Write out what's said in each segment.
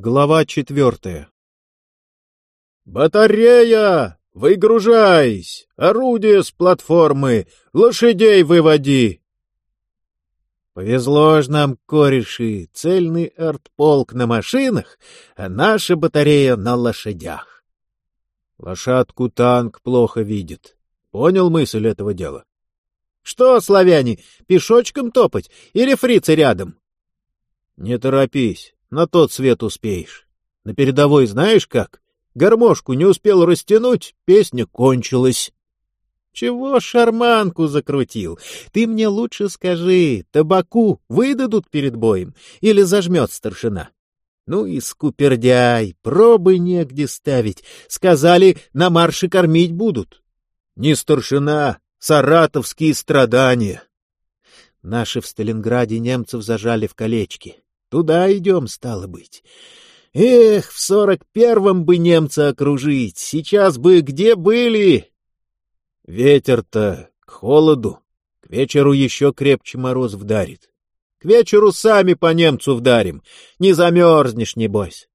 Глава четвертая «Батарея! Выгружайся! Орудие с платформы! Лошадей выводи!» Повезло ж нам, кореши, цельный артполк на машинах, а наша батарея на лошадях. Лошадку танк плохо видит. Понял мысль этого дела? Что, славяне, пешочком топать или фрицы рядом? Не торопись, на тот свет успеешь. На передовой знаешь как? Гармошку не успел растянуть, песня кончилась. Чего шарманку закрутил? Ты мне лучше скажи, табаку выдадут перед боем или зажмет старшина? Ну и скупердяй, пробы негде ставить. Сказали, на марше кормить будут. Не старшина, саратовские страдания. Наши в Сталинграде немцев зажали в колечки. Туда идем, стало быть. Эх, в сорок первом бы немца окружить, сейчас бы где были? Ветер-то к холоду, к вечеру еще крепче мороз вдарит. К вечеру сами по немцу вдарим, не замерзнешь, небось.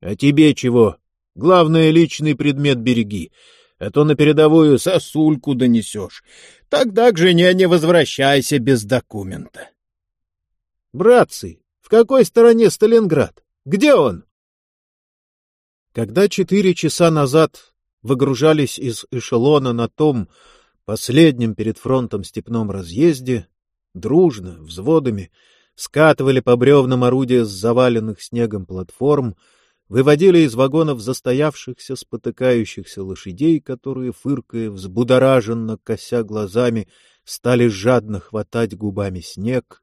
А тебе чего? Главное, личный предмет береги, а то на передовую сосульку донесешь. Тогда к жене не возвращайся без документа. Братцы, в какой стороне Сталинград? Где он? Когда четыре часа назад выгружались из эшелона на том, последнем перед фронтом степном разъезде, дружно, взводами, скатывали по бревнам орудия с заваленных снегом платформ, выводили из вагонов застоявшихся, спотыкающихся лошадей, которые, фыркая, взбудораженно, кося глазами, стали жадно хватать губами снег,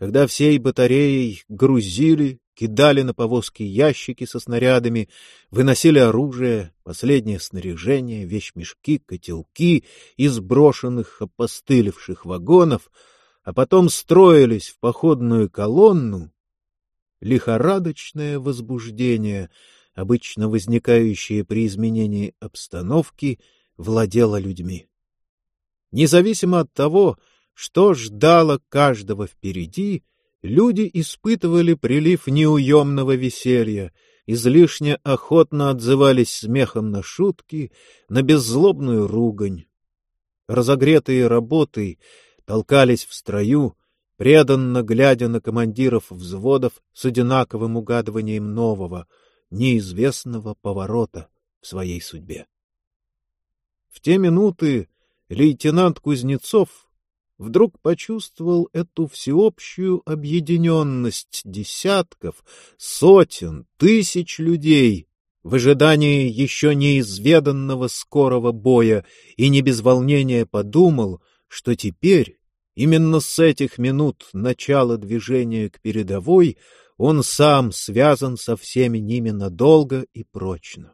когда всей батареей грузили, кидали на повозки ящики со снарядами, выносили оружие, последнее снаряжение, вещмешки, котелки из брошенных, опостылевших вагонов, а потом строились в походную колонну, лихорадочное возбуждение, обычно возникающее при изменении обстановки, владело людьми. Независимо от того, что ждало каждого впереди, люди испытывали прилив неуемного веселья, излишне охотно отзывались смехом на шутки, на беззлобную ругань. Разогретые работой толкались в строю, преданно глядя на командиров взводов с одинаковым угадыванием нового, неизвестного поворота в своей судьбе. В те минуты лейтенант Кузнецов вдруг почувствовал эту всеобщую объединенность десятков, сотен, тысяч людей в ожидании еще неизведанного скорого боя и не без волнения подумал, что теперь, именно с этих минут начала движения к передовой, он сам связан со всеми ними надолго и прочно.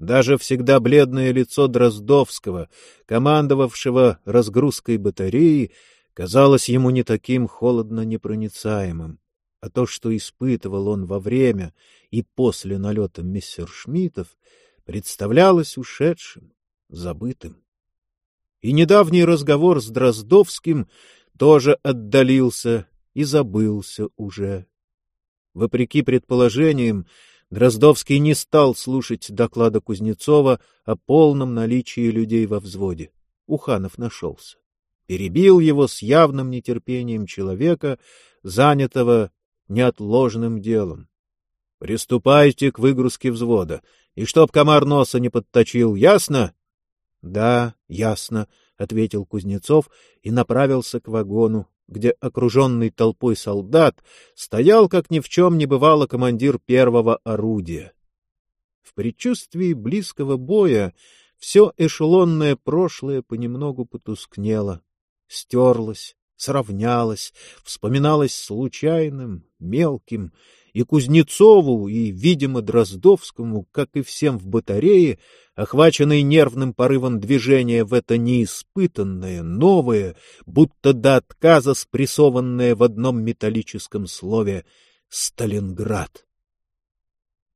Даже всегда бледное лицо Дроздовского, командовавшего разгрузкой батареи, казалось ему не таким холодно-непроницаемым, а то, что испытывал он во время и после налета мессершмиттов, представлялось ушедшим, забытым. И недавний разговор с Дроздовским тоже отдалился и забылся уже. Вопреки предположениям, Дроздовский не стал слушать доклада Кузнецова о полном наличии людей во взводе. Уханов нашелся. Перебил его с явным нетерпением человека, занятого неотложным делом. — Приступайте к выгрузке взвода, и чтоб комар носа не подточил, ясно? — Да, ясно, — ответил Кузнецов и направился к вагону, где, окруженный толпой солдат, стоял, как ни в чем не бывало, командир первого орудия. В предчувствии близкого боя все эшелонное прошлое понемногу потускнело, стерлось, сравнялось, вспоминалось случайным, мелким, и Кузнецову, и, видимо, Дроздовскому, как и всем в батарее, охваченный нервным порывом движения в это неиспытанное, новое, будто до отказа спрессованное в одном металлическом слове «Сталинград».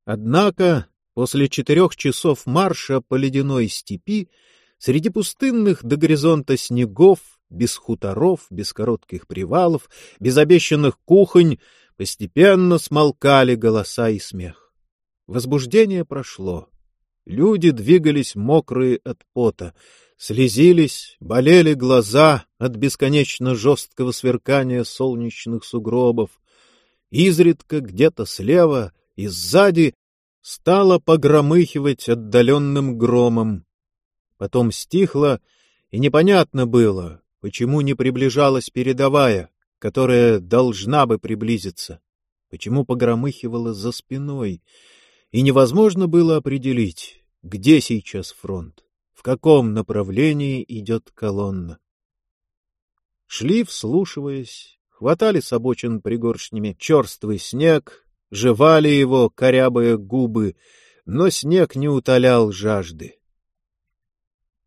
Однако после четырех часов марша по ледяной степи среди пустынных до горизонта снегов, без хуторов, без коротких привалов, без обещанных кухонь, постепенно смолкали голоса и смех. Возбуждение прошло. Люди двигались мокрые от пота, слезились, болели глаза от бесконечно жесткого сверкания солнечных сугробов. Изредка где-то слева и сзади стало погромыхивать отдаленным громом. Потом стихло, и непонятно было, почему не приближалась передовая, которая должна бы приблизиться, почему погромыхивала за спиной — и невозможно было определить, где сейчас фронт, в каком направлении идет колонна. Шли, вслушиваясь, хватали с обочин пригоршнями черствый снег, жевали его, корябая губы, но снег не утолял жажды.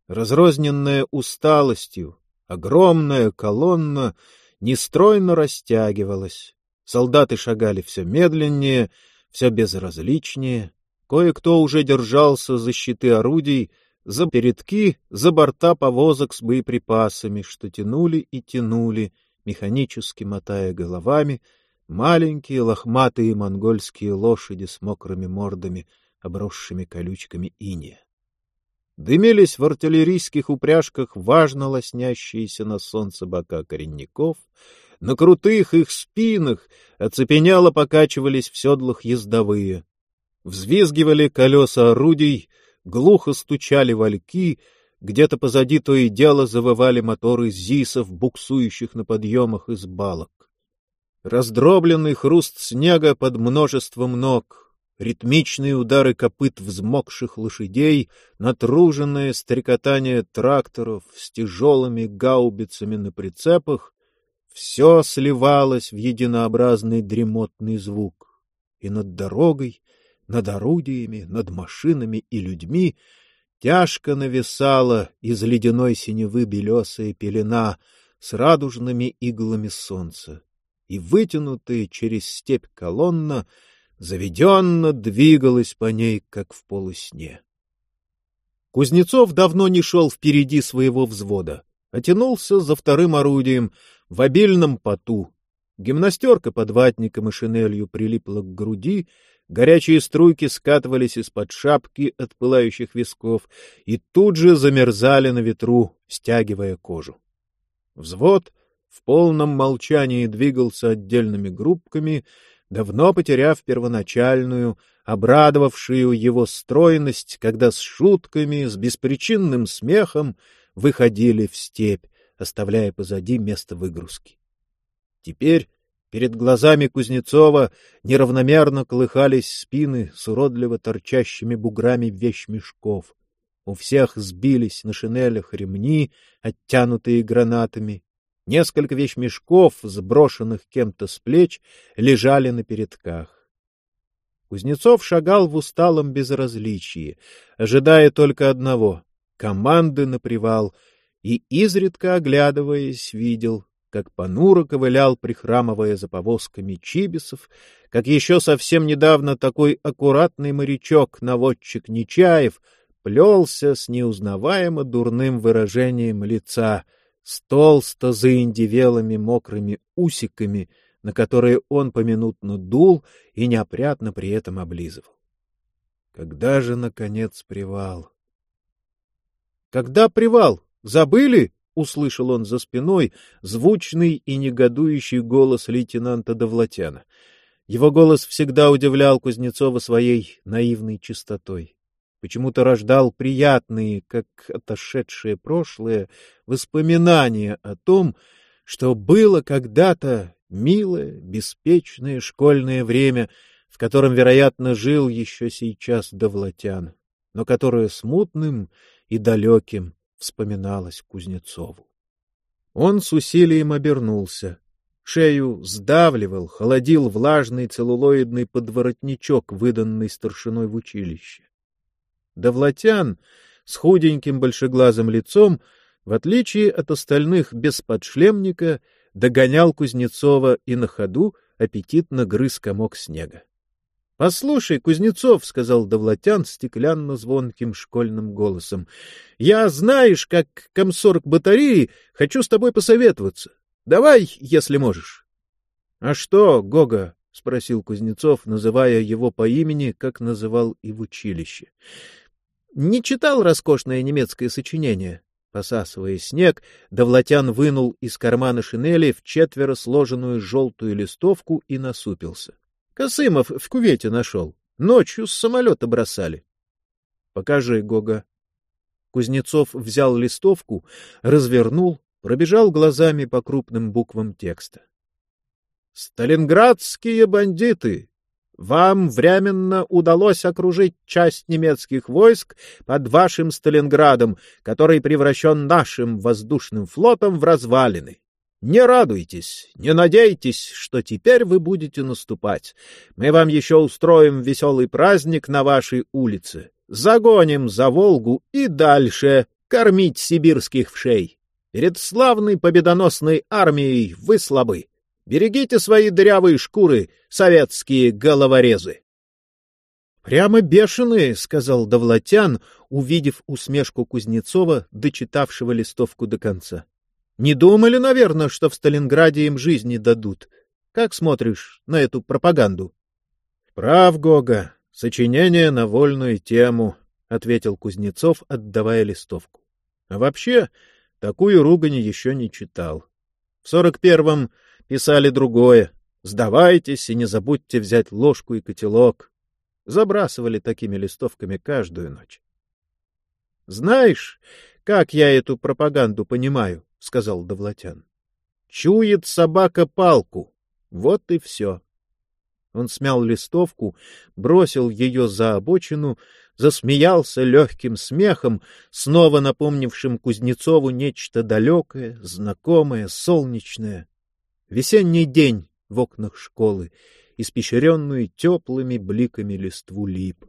Разрозненная усталостью, огромная колонна нестройно растягивалась. Солдаты шагали все медленнее, все безразличнее. Кое-кто уже держался за щиты орудий, за передки, за борта повозок с боеприпасами, что тянули и тянули, механически мотая головами, маленькие лохматые монгольские лошади с мокрыми мордами, обросшими колючками иния. Дымились в артиллерийских упряжках важно лоснящиеся на солнце бока коренников, на крутых их спинах оцепеняло покачивались в седлах ездовые. Взвизгивали колеса орудий, глухо стучали вальки, где-то позади то и дело завывали моторы зисов, буксующих на подъемах из балок. Раздробленный хруст снега под множеством ног, ритмичные удары копыт взмокших лошадей, натруженное стрекотание тракторов с тяжелыми гаубицами на прицепах все сливалось в единообразный дремотный звук. И над дорогой, над орудиями, над машинами и людьми тяжко нависала из ледяной синевы белесая пелена с радужными иглами солнца, и вытянутая через степь колонна заведенно двигалась по ней, как в полусне. Кузнецов давно не шел впереди своего взвода, а тянулся за вторым орудием, в обильном поту. Гимнастерка под ватником и шинелью прилипла к груди, горячие струйки скатывались из-под шапки от пылающих висков и тут же замерзали на ветру, стягивая кожу. Взвод в полном молчании двигался отдельными группками, давно потеряв первоначальную, обрадовавшую его стройность, когда с шутками, с беспричинным смехом выходили в степь, оставляя позади место выгрузки. Теперь перед глазами Кузнецова неравномерно колыхались спины с уродливо торчащими буграми вещмешков. У всех сбились на шинелях ремни, оттянутые гранатами. Несколько вещмешков, сброшенных кем-то с плеч, лежали на передках. Кузнецов шагал в усталом безразличии, ожидая только одного — команды на привал — и, изредка оглядываясь, видел, как понуро ковылял, прихрамывая за повозками чибисов, как еще совсем недавно такой аккуратный морячок-наводчик Нечаев плелся с неузнаваемо дурным выражением лица, с толсто заиндивелыми мокрыми усиками, на которые он поминутно дул и неопрятно при этом облизывал. Когда же, наконец, привал? — Когда привал? Забыли? — услышал он за спиной звучный и негодующий голос лейтенанта Довлатяна. Его голос всегда удивлял Кузнецова своей наивной чистотой. Почему-то рождал приятные, как отошедшее прошлое, воспоминания о том, что было когда-то милое, беспечное школьное время, в котором, вероятно, жил еще сейчас Довлатян, но которое смутным и далеким вспоминалось Кузнецову. Он с усилием обернулся. Шею сдавливал, холодил влажный целлулоидный подворотничок, выданный старшиной в училище. Довлатян с худеньким большеглазым лицом, в отличие от остальных без подшлемника, догонял Кузнецова и на ходу аппетитно грыз комок снега. — Послушай, Кузнецов, — сказал Довлатян стеклянно-звонким школьным голосом, — я, знаешь, как комсорг батареи, хочу с тобой посоветоваться. Давай, если можешь. — А что, Гога, спросил Кузнецов, называя его по имени, как называл и в училище. — Не читал роскошное немецкое сочинение? Посасывая снег, Довлатян вынул из кармана шинели в четверо сложенную желтую листовку и насупился. Косымов в кувете нашел. Ночью с самолета бросали. — Покажи, Гога. Кузнецов взял листовку, развернул, пробежал глазами по крупным буквам текста. «Сталинградские бандиты! Вам временно удалось окружить часть немецких войск под вашим Сталинградом, который превращен нашим воздушным флотом в развалины. Не радуйтесь, не надейтесь, что теперь вы будете наступать. Мы вам еще устроим веселый праздник на вашей улице. Загоним за Волгу и дальше кормить сибирских вшей. Перед славной победоносной армией вы слабы. Берегите свои дырявые шкуры, советские головорезы. — Прямо бешеные, — сказал Довлатян, увидев усмешку Кузнецова, дочитавшего листовку до конца. — Не думали, наверное, что в Сталинграде им жизни дадут. Как смотришь на эту пропаганду? — Прав, Гога. Сочинение на вольную тему, — ответил Кузнецов, отдавая листовку. — А вообще, такую ругань еще не читал. В сорок первом писали другое. «Сдавайтесь и не забудьте взять ложку и котелок». Забрасывали такими листовками каждую ночь. «Знаешь, как я эту пропаганду понимаю?» — сказал Довлатян. «Чует собака палку. Вот и все». Он смял листовку, бросил ее за обочину, засмеялся легким смехом, снова напомнившим Кузнецову нечто далекое, знакомое, солнечное. Весенний день в окнах школы, испещренную теплыми бликами листву лип.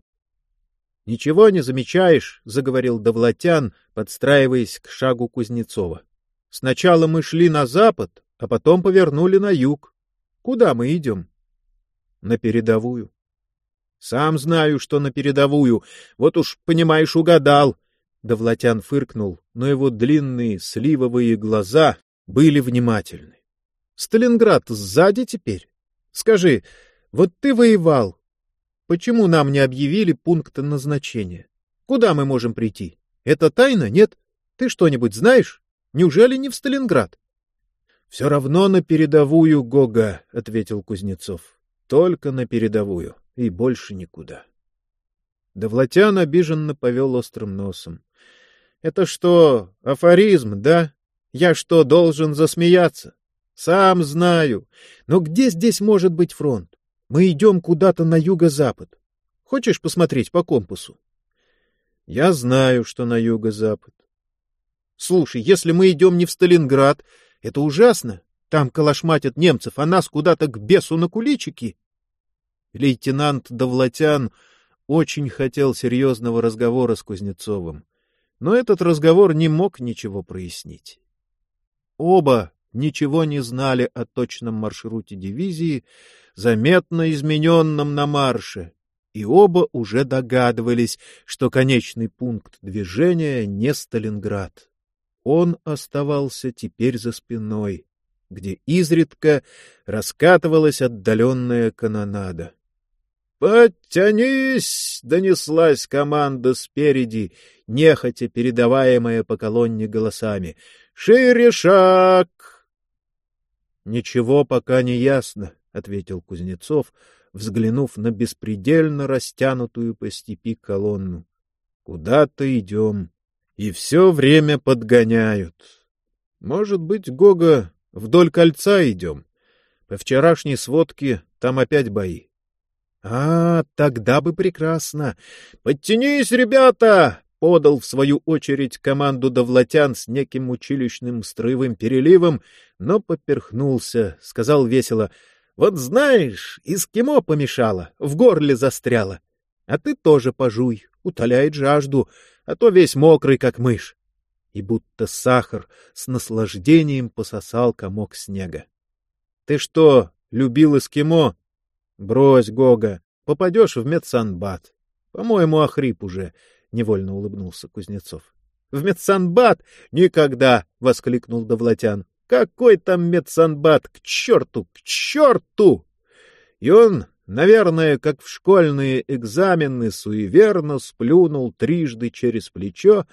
— Ничего не замечаешь, — заговорил Довлатян, подстраиваясь к шагу Кузнецова. — Сначала мы шли на запад, а потом повернули на юг. Куда мы идем? — На передовую. — Сам знаю, что на передовую. Вот уж, понимаешь, угадал. Довлатян фыркнул, но его длинные сливовые глаза были внимательны. Сталинград сзади теперь? Скажи, вот ты воевал. Почему нам не объявили пункта назначения? Куда мы можем прийти? Это тайна, нет? Ты что-нибудь знаешь? Неужели не в Сталинград? — Все равно на передовую, Гога, — ответил Кузнецов. — Только на передовую и больше никуда. Довлатян обиженно повел острым носом. — Это что, афоризм, да? Я что, должен засмеяться? Сам знаю. Но где здесь может быть фронт? Мы идем куда-то на юго-запад. Хочешь посмотреть по компасу? Я знаю, что на юго-запад. Слушай, если мы идем не в Сталинград, это ужасно. Там калашматят немцев, а нас куда-то к бесу на куличики. Лейтенант Довлатян очень хотел серьезного разговора с Кузнецовым, но этот разговор не мог ничего прояснить. Оба ничего не знали о точном маршруте дивизии, заметно измененном на марше, и оба уже догадывались, что конечный пункт движения не Сталинград. Он оставался теперь за спиной, где изредка раскатывалась отдаленная канонада. «Подтянись!» — донеслась команда спереди, нехотя передаваемая по колонне голосами. «Шире шаг! Ничего пока не ясно, ответил Кузнецов, взглянув на беспредельно растянутую по степи колонну. Куда-то идем, и все время подгоняют. Может быть, Гога, вдоль кольца идем. По вчерашней сводке там опять бои. А, тогда бы прекрасно. Подтянись, ребята! Подал в свою очередь команду Довлатян с неким училищным строевым переливом, но поперхнулся, сказал весело, «Вот знаешь, эскимо помешало, в горле застряло. А ты тоже пожуй, утоляет жажду, а то весь мокрый, как мышь». И будто сахар с наслаждением пососал комок снега. «Ты что, любил эскимо?» «Брось, Гога, попадешь в медсанбат. По-моему, охрип уже». — невольно улыбнулся Кузнецов. — В медсанбат? Никогда! — воскликнул Довлатян. — Какой там медсанбат? К черту! К черту! И он, наверное, как в школьные экзамены, суеверно сплюнул трижды через плечо,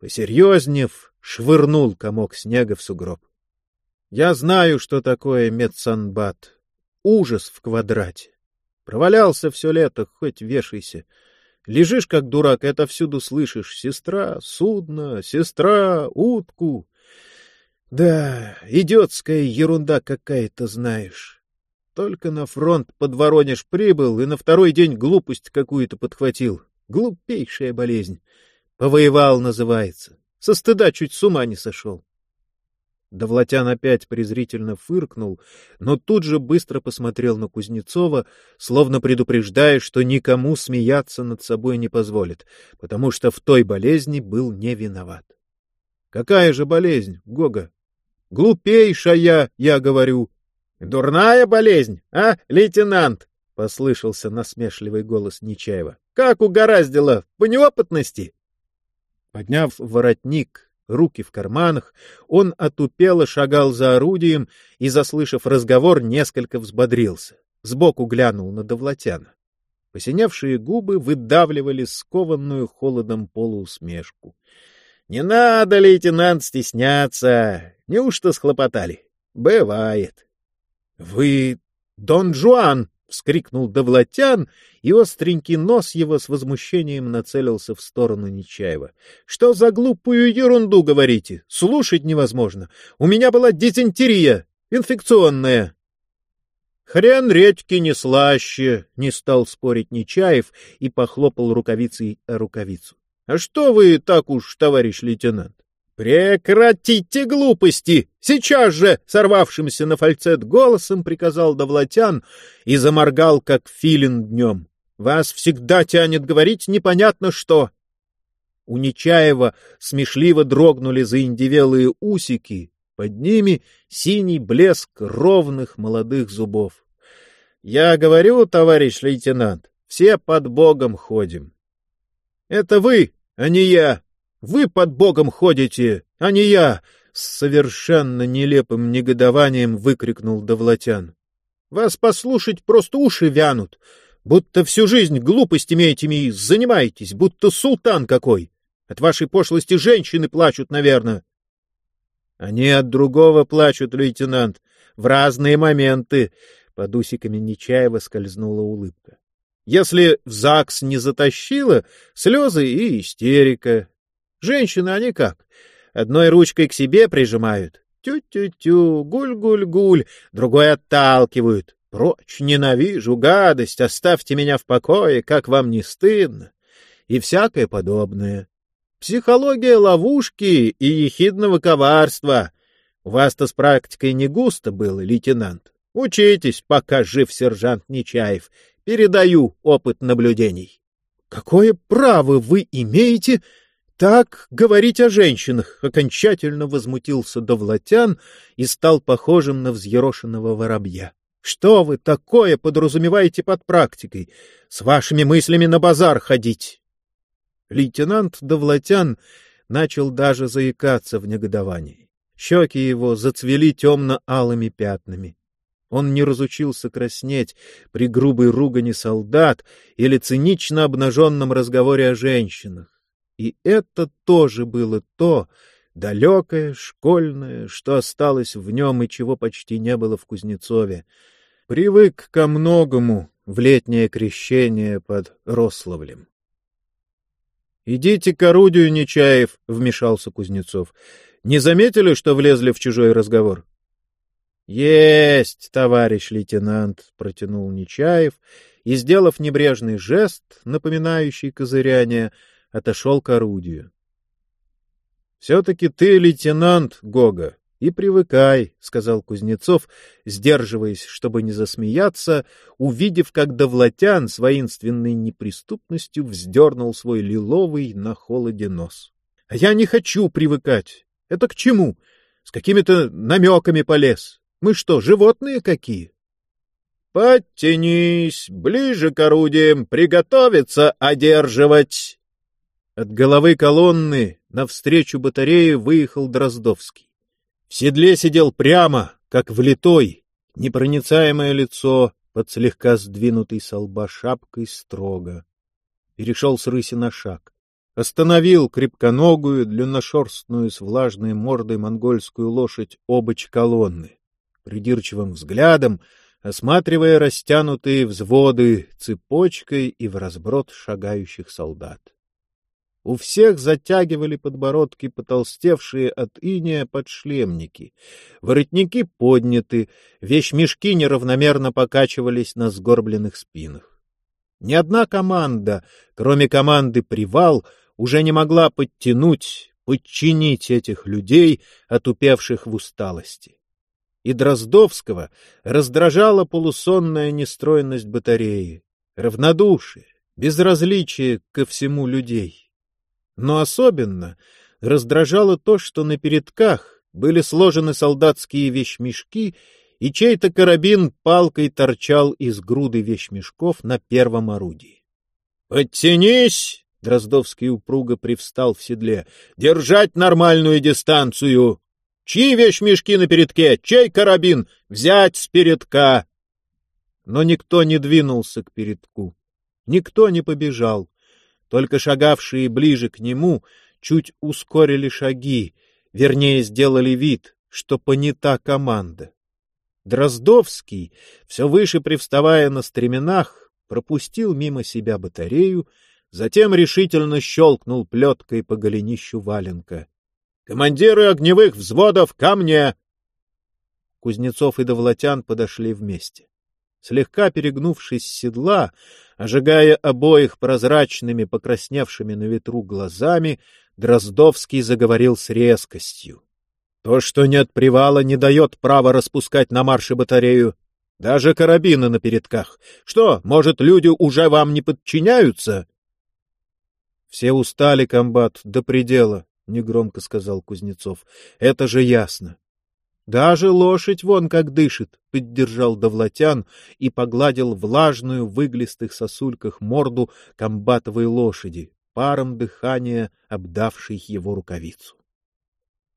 посерьезнев, швырнул комок снега в сугроб. Я знаю, что такое медсанбат. Ужас в квадрате. Провалялся все лето, хоть вешайся. Лежишь, как дурак, это всюду слышишь. Сестра, судно, сестра, утку. Да, идиотская ерунда какая-то, знаешь. Только на фронт под Воронеж прибыл и на второй день глупость какую-то подхватил. Глупейшая болезнь. Повоевал, называется. Со стыда чуть с ума не сошел. Довлатян опять презрительно фыркнул, но тут же быстро посмотрел на Кузнецова, словно предупреждая, что никому смеяться над собой не позволит, потому что в той болезни был не виноват. — Какая же болезнь, Гога? — Глупейшая, я говорю. — Дурная болезнь, а, лейтенант? — послышался насмешливый голос Нечаева. — Как угораздило, по неопытности? Подняв воротник, руки в карманах, он отупело шагал за орудием и, заслышав разговор, несколько взбодрился. Сбоку глянул на Довлатяна. Посиневшие губы выдавливали скованную холодом полуусмешку. — Не надо, лейтенант, стесняться. Неужто схлопотали? Бывает. — Вы Дон Жуан! — вскрикнул Довлатян, и остренький нос его с возмущением нацелился в сторону Нечаева. — Что за глупую ерунду говорите? Слушать невозможно. У меня была дизентерия, инфекционная. — Хрен редьки не слаще, — не стал спорить Нечаев и похлопал рукавицей о рукавицу. — А что вы так уж, товарищ лейтенант? «Прекратите глупости! Сейчас же!» — сорвавшимся на фальцет голосом приказал Довлатян и заморгал, как филин днем. «Вас всегда тянет говорить непонятно что!» У Нечаева смешливо дрогнули заиндевелые усики, под ними синий блеск ровных молодых зубов. — Я говорю, товарищ лейтенант, все под Богом ходим. — Это вы, а не я, вы под Богом ходите, а не я! — с совершенно нелепым негодованием выкрикнул Довлатян. — Вас послушать просто уши вянут, будто всю жизнь глупостями этими занимаетесь, будто султан какой. От вашей пошлости женщины плачут, наверное. — Они от другого плачут, лейтенант, в разные моменты. Под усиками Нечаева скользнула улыбка. Если в ЗАГС не затащило, слезы и истерика, Женщины они как? Одной ручкой к себе прижимают. Тю-тю-тю, гуль-гуль-гуль, другой отталкивают. Прочь, ненавижу, гадость, оставьте меня в покое, как вам не стыдно. И всякое подобное. Психология ловушки и ехидного коварства. У вас-то с практикой не густо было, лейтенант. Учитесь, пока жив сержант Нечаев. Передаю опыт наблюдений. — Какое право вы имеете так говорить о женщинах, — окончательно возмутился Довлатян и стал похожим на взъерошенного воробья. — Что вы такое подразумеваете под практикой? С вашими мыслями на базар ходить? Лейтенант Довлатян начал даже заикаться в негодовании. Щеки его зацвели темно-алыми пятнами. Он не разучился краснеть при грубой ругани солдат или цинично обнаженном разговоре о женщинах. И это тоже было то, далекое, школьное, что осталось в нем и чего почти не было в Кузнецове. Привык ко многому в летнее крещение под Рославлем. — Идите к орудию, Нечаев, — вмешался Кузнецов. — Не заметили, что влезли в чужой разговор? — Есть, товарищ лейтенант, — протянул Нечаев и, сделав небрежный жест, напоминающий козыряние, — отошел к орудию. — Все-таки ты лейтенант, Гога, и привыкай, — сказал Кузнецов, сдерживаясь, чтобы не засмеяться, увидев, как Довлатян с воинственной неприступностью вздернул свой лиловый на холоде нос. — А я не хочу привыкать. Это к чему? С какими-то намеками полез. Мы что, животные какие? — Подтянись, ближе к орудиям, приготовиться одерживать! От головы колонны навстречу батарее выехал Дроздовский. В седле сидел прямо, как влитой, непроницаемое лицо, под слегка сдвинутой со лба шапкой строго. Перешел с рыси на шаг. Остановил крепконогую, длинношерстную с влажной мордой монгольскую лошадь обочь колонны. Придирчивым взглядом, осматривая растянутые взводы цепочкой и в разброд шагающих солдат. У всех затягивали подбородки потолстевшие от иния подшлемники. Воротники подняты, вещмешки неравномерно покачивались на сгорбленных спинах. Ни одна команда, кроме команды «Привал», уже не могла подтянуть, подчинить этих людей, отупевших в усталости. И Дроздовского раздражала полусонная нестройность батареи, равнодушие, безразличие ко всему людей. Но особенно раздражало то, что на передках были сложены солдатские вещмешки, и чей-то карабин палкой торчал из груды вещмешков на первом орудии. «Подтянись!» — Дроздовский упруго привстал в седле. «Держать нормальную дистанцию! Чьи вещмешки на передке? Чей карабин? Взять с передка!» Но никто не двинулся к передку. Никто не побежал. Только шагавшие ближе к нему чуть ускорили шаги, вернее, сделали вид, что понята команда. Дроздовский, все выше привставая на стременах, пропустил мимо себя батарею, затем решительно щелкнул плеткой по голенищу валенка. — Командиры огневых взводов ко мне! Кузнецов и Довлатян подошли вместе. Слегка перегнувшись с седла, ожигая обоих прозрачными, покрасневшими на ветру глазами, Дроздовский заговорил с резкостью. То, что нет привала, не дает права распускать на марше батарею. Даже карабины на передках. Что, может, люди уже вам не подчиняются? — Все устали, комбат, до предела, — негромко сказал Кузнецов. — Это же ясно. Даже лошадь вон как дышит, — поддержал Довлатян и погладил влажную в выглистых сосульках морду комбатовой лошади, паром дыхания обдавшей его рукавицу.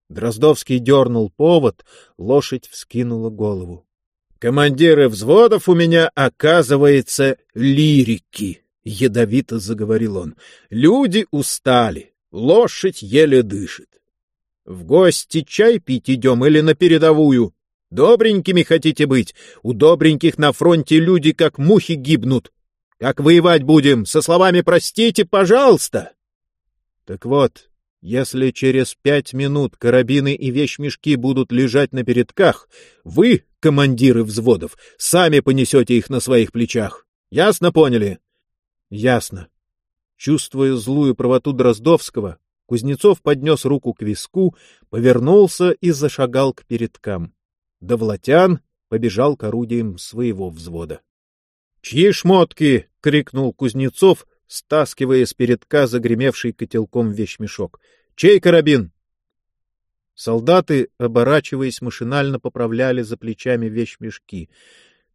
Дроздовский дернул повод, лошадь вскинула голову. — Командиры взводов у меня, оказывается, лирики, — ядовито заговорил он. — Люди устали, лошадь еле дышит. В гости чай пить идем или на передовую? Добренькими хотите быть? У добреньких на фронте люди как мухи гибнут. Как воевать будем? Со словами «простите, пожалуйста»?» Так вот, если через пять минут карабины и вещмешки будут лежать на передках, вы, командиры взводов, сами понесете их на своих плечах. Ясно поняли? Ясно. Чувствуя злую правоту Дроздовского, Кузнецов поднес руку к виску, повернулся и зашагал к передкам. Довлатян побежал к орудиям своего взвода. — Чьи шмотки? — крикнул Кузнецов, стаскивая с передка загремевший котелком вещмешок. — Чей карабин? Солдаты, оборачиваясь, машинально поправляли за плечами вещмешки.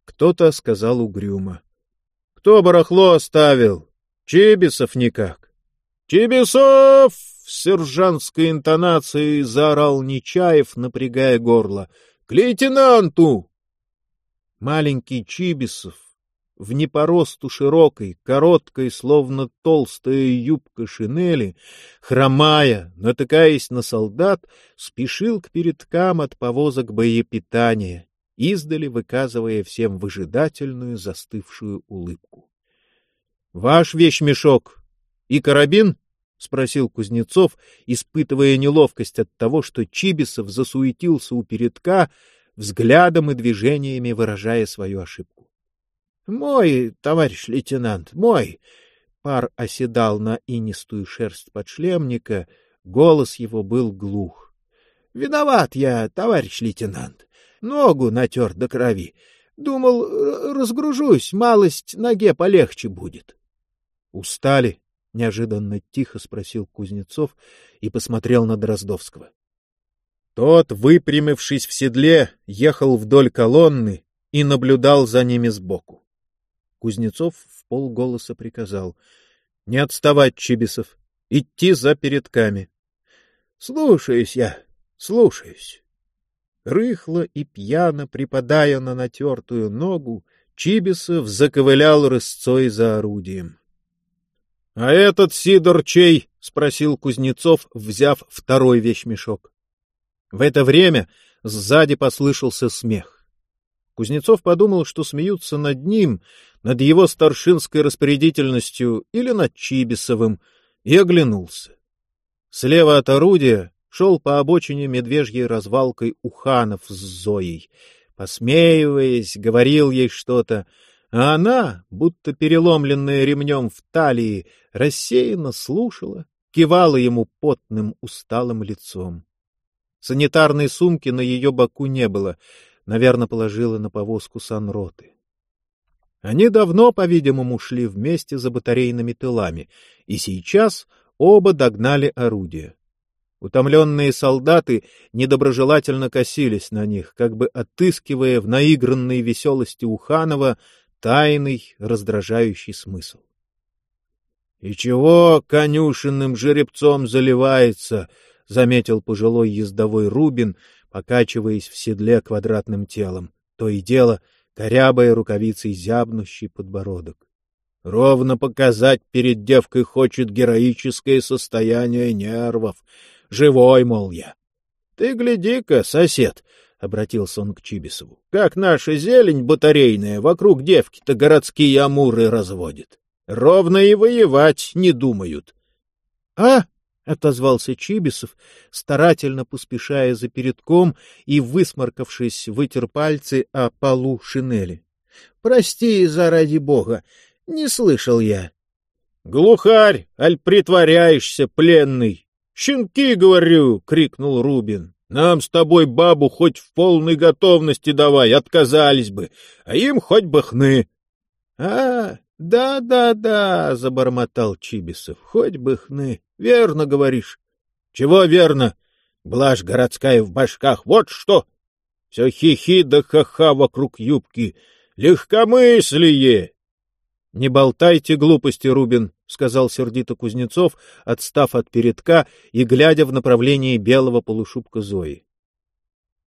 Кто-то сказал угрюмо. — Кто барахло оставил? Чибисов никак. — Чибисов! С сержантской интонацией заорал Нечаев, напрягая горло. — К лейтенанту! Маленький Чибисов, в не по росту широкой, короткой, словно толстая юбка шинели, хромая, натыкаясь на солдат, спешил к передкам от повозок боепитания, издали выказывая всем выжидательную застывшую улыбку. — Ваш вещмешок и карабин? — спросил Кузнецов, испытывая неловкость от того, что Чибисов засуетился у передка, взглядом и движениями выражая свою ошибку. — Мой, товарищ лейтенант, мой! Пар оседал на инистую шерсть подшлемника, голос его был глух. — Виноват я, товарищ лейтенант. Ногу натер до крови. Думал, разгружусь, малость ноге полегче будет. — Устали? — неожиданно тихо спросил Кузнецов и посмотрел на Дроздовского. Тот, выпрямившись в седле, ехал вдоль колонны и наблюдал за ними сбоку. Кузнецов в полголоса приказал. — Не отставать, Чибисов, идти за передками. — Слушаюсь я, слушаюсь. Рыхло и пьяно припадая на натертую ногу, Чибисов заковылял рысцой за орудием. — А этот Сидор чей? — спросил Кузнецов, взяв второй вещмешок. В это время сзади послышался смех. Кузнецов подумал, что смеются над ним, над его старшинской распорядительностью или над Чибисовым, и оглянулся. Слева от орудия шел по обочине медвежьей развалкой Уханов с Зоей. Посмеиваясь, говорил ей что-то, а она, будто переломленная ремнем в талии, рассеянно слушала, кивала ему потным усталым лицом. Санитарной сумки на ее боку не было, наверное, положила на повозку санроты. Они давно, по-видимому, шли вместе за батарейными тылами, и сейчас оба догнали орудие. Утомленные солдаты недоброжелательно косились на них, как бы отыскивая в наигранной веселости Уханова тайный, раздражающий смысл. — И чего конюшенным жеребцом заливается? — заметил пожилой ездовой Рубин, покачиваясь в седле квадратным телом, то и дело корябая рукавицей зябнущий подбородок. Ровно показать перед девкой хочет героическое состояние нервов. Живой, мол, я. Ты гляди-ка, сосед, — обратился он к Чибисову, — как наша зелень батарейная вокруг девки-то городские амуры разводит. Ровно и воевать не думают. — А? — отозвался Чибисов, старательно поспешая за передком и, высморкавшись, вытер пальцы о полу шинели. — Прости, заради бога, не слышал я. — Глухарь, аль притворяешься, пленный? Щенки, говорю! — крикнул Рубин. — Нам с тобой бабу хоть в полной готовности давай, отказались бы, а им хоть бы хны. — А, да-да-да, — забормотал Чибисов, — хоть бы хны. Верно говоришь. — Чего верно? Блажь городская в башках, вот что! Все хихи да ха-ха вокруг юбки. Легкомыслие! — Не болтайте глупости, Рубин, — сказал сердито Кузнецов, отстав от передка и глядя в направлении белого полушубка Зои.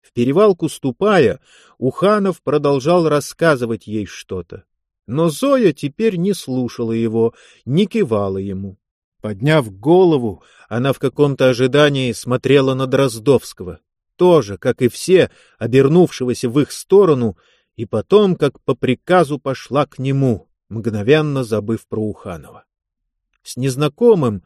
В перевалку ступая, Уханов продолжал рассказывать ей что-то. Но Зоя теперь не слушала его, не кивала ему. Подняв голову, она в каком-то ожидании смотрела на Дроздовского, тоже, как и все, обернувшегося в их сторону, и потом, как по приказу, пошла к нему, мгновенно забыв про Уханова. С незнакомым,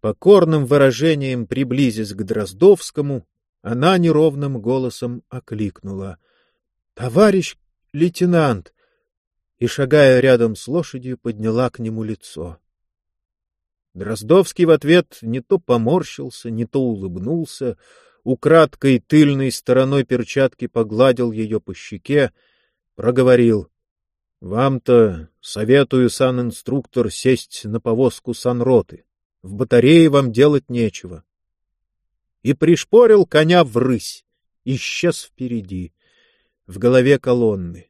покорным выражением приблизясь к Дроздовскому, она неровным голосом окликнула. — Товарищ лейтенант! и, шагая рядом с лошадью, подняла к нему лицо. Дроздовский в ответ не то поморщился, не то улыбнулся, украдкой тыльной стороной перчатки погладил ее по щеке, проговорил. — Вам-то советую, сан-инструктор, сесть на повозку санроты. В батарее вам делать нечего. И пришпорил коня в рысь, исчез впереди, в голове колонны.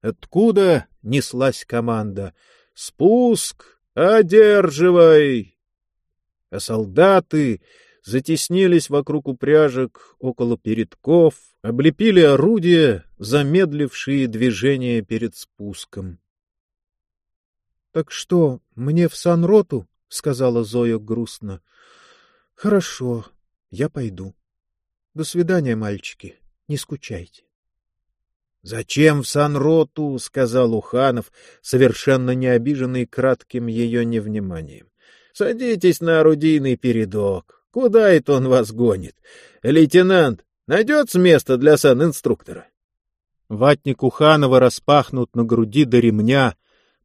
Откуда неслась команда? «Спуск! Одерживай!» А солдаты затеснились вокруг упряжек около передков, облепили орудия, замедлившие движение перед спуском. — Так что, мне в санроту? — сказала Зоя грустно. — Хорошо, я пойду. До свидания, мальчики, не скучайте. «Зачем в санроту?» — сказал Уханов, совершенно не обиженный кратким ее невниманием. «Садитесь на орудийный передок. Куда это он вас гонит? Лейтенант, найдется место для сан-инструктора?» Ватник Уханова распахнут на груди до ремня,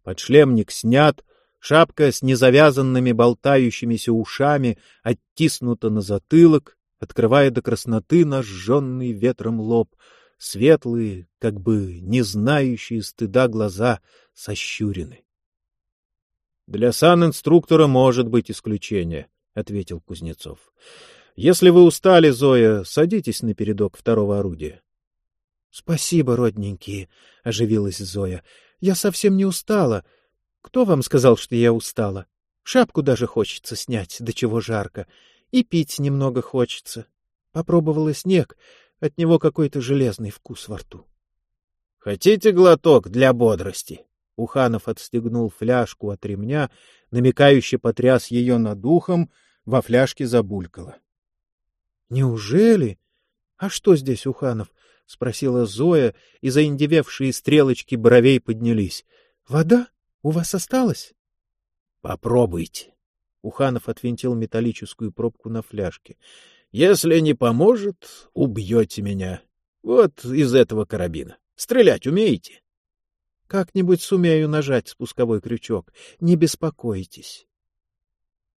подшлемник снят, шапка с незавязанными болтающимися ушами оттиснута на затылок, открывая до красноты нажженный ветром лоб — светлые, как бы не знающие стыда глаза сощурены. — Для сан-инструктора может быть исключение, — ответил Кузнецов. — Если вы устали, Зоя, садитесь на передок второго орудия. — Спасибо, родненькие, — оживилась Зоя. — Я совсем не устала. Кто вам сказал, что я устала? Шапку даже хочется снять, до чего жарко. И пить немного хочется. Попробовала снег, от него какой-то железный вкус во рту. Хотите глоток для бодрости? Уханов отстегнул фляжку от ремня, намекающе потряс ее над ухом, во фляжке забулькало. — Неужели? А что здесь, Уханов? — спросила Зоя, и заиндевевшие стрелочки бровей поднялись. — Вода? У вас осталась? — Попробуйте. Уханов отвинтил металлическую пробку на фляжке. — Если не поможет, убьете меня. Вот из этого карабина. Стрелять умеете? — Как-нибудь сумею нажать спусковой крючок. Не беспокойтесь.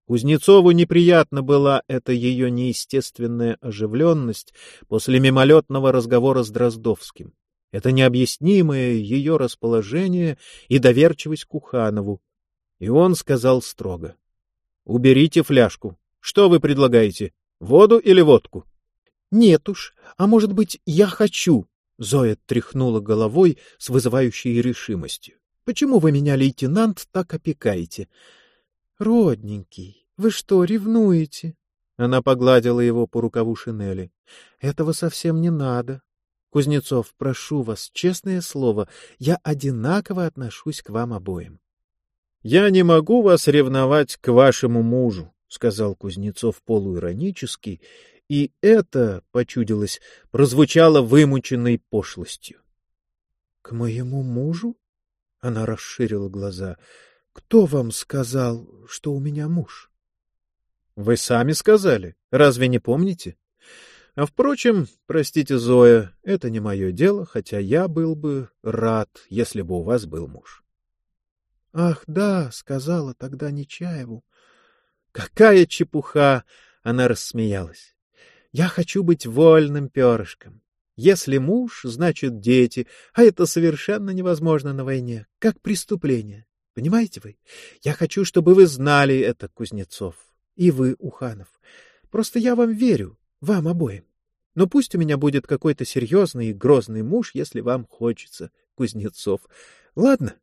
Кузнецову неприятно была эта ее неестественная оживленность после мимолетного разговора с Дроздовским. Это необъяснимое ее расположение и доверчивость к Уханову. И он сказал строго. — Уберите фляжку. Что вы предлагаете? Воду или водку? — Нет уж. А может быть, я хочу? Зоя тряхнула головой с вызывающей решимостью. — Почему вы меня, лейтенант, так опекаете? — Родненький, вы что, ревнуете? Она погладила его по рукаву шинели. Этого совсем не надо. Кузнецов, прошу вас, честное слово, я одинаково отношусь к вам обоим. Я не могу вас ревновать к вашему мужу, сказал Кузнецов полуиронически, и это, почудилось, прозвучало вымученной пошлостью. — К моему мужу? — она расширила глаза. Кто вам сказал, что у меня муж? Вы сами сказали. Разве не помните? А впрочем, простите, Зоя, это не мое дело, хотя я был бы рад, если бы у вас был муж. Ах, да, сказала тогда Нечаеву. Какая чепуха! Она рассмеялась. Я хочу быть вольным перышком. Если муж, значит дети, а это совершенно невозможно на войне, как преступление. Понимаете вы? Я хочу, чтобы вы знали это, Кузнецов. И вы, Уханов. Просто я вам верю, вам обоим. Но пусть у меня будет какой-то серьезный и грозный муж, если вам хочется, Кузнецов. Ладно?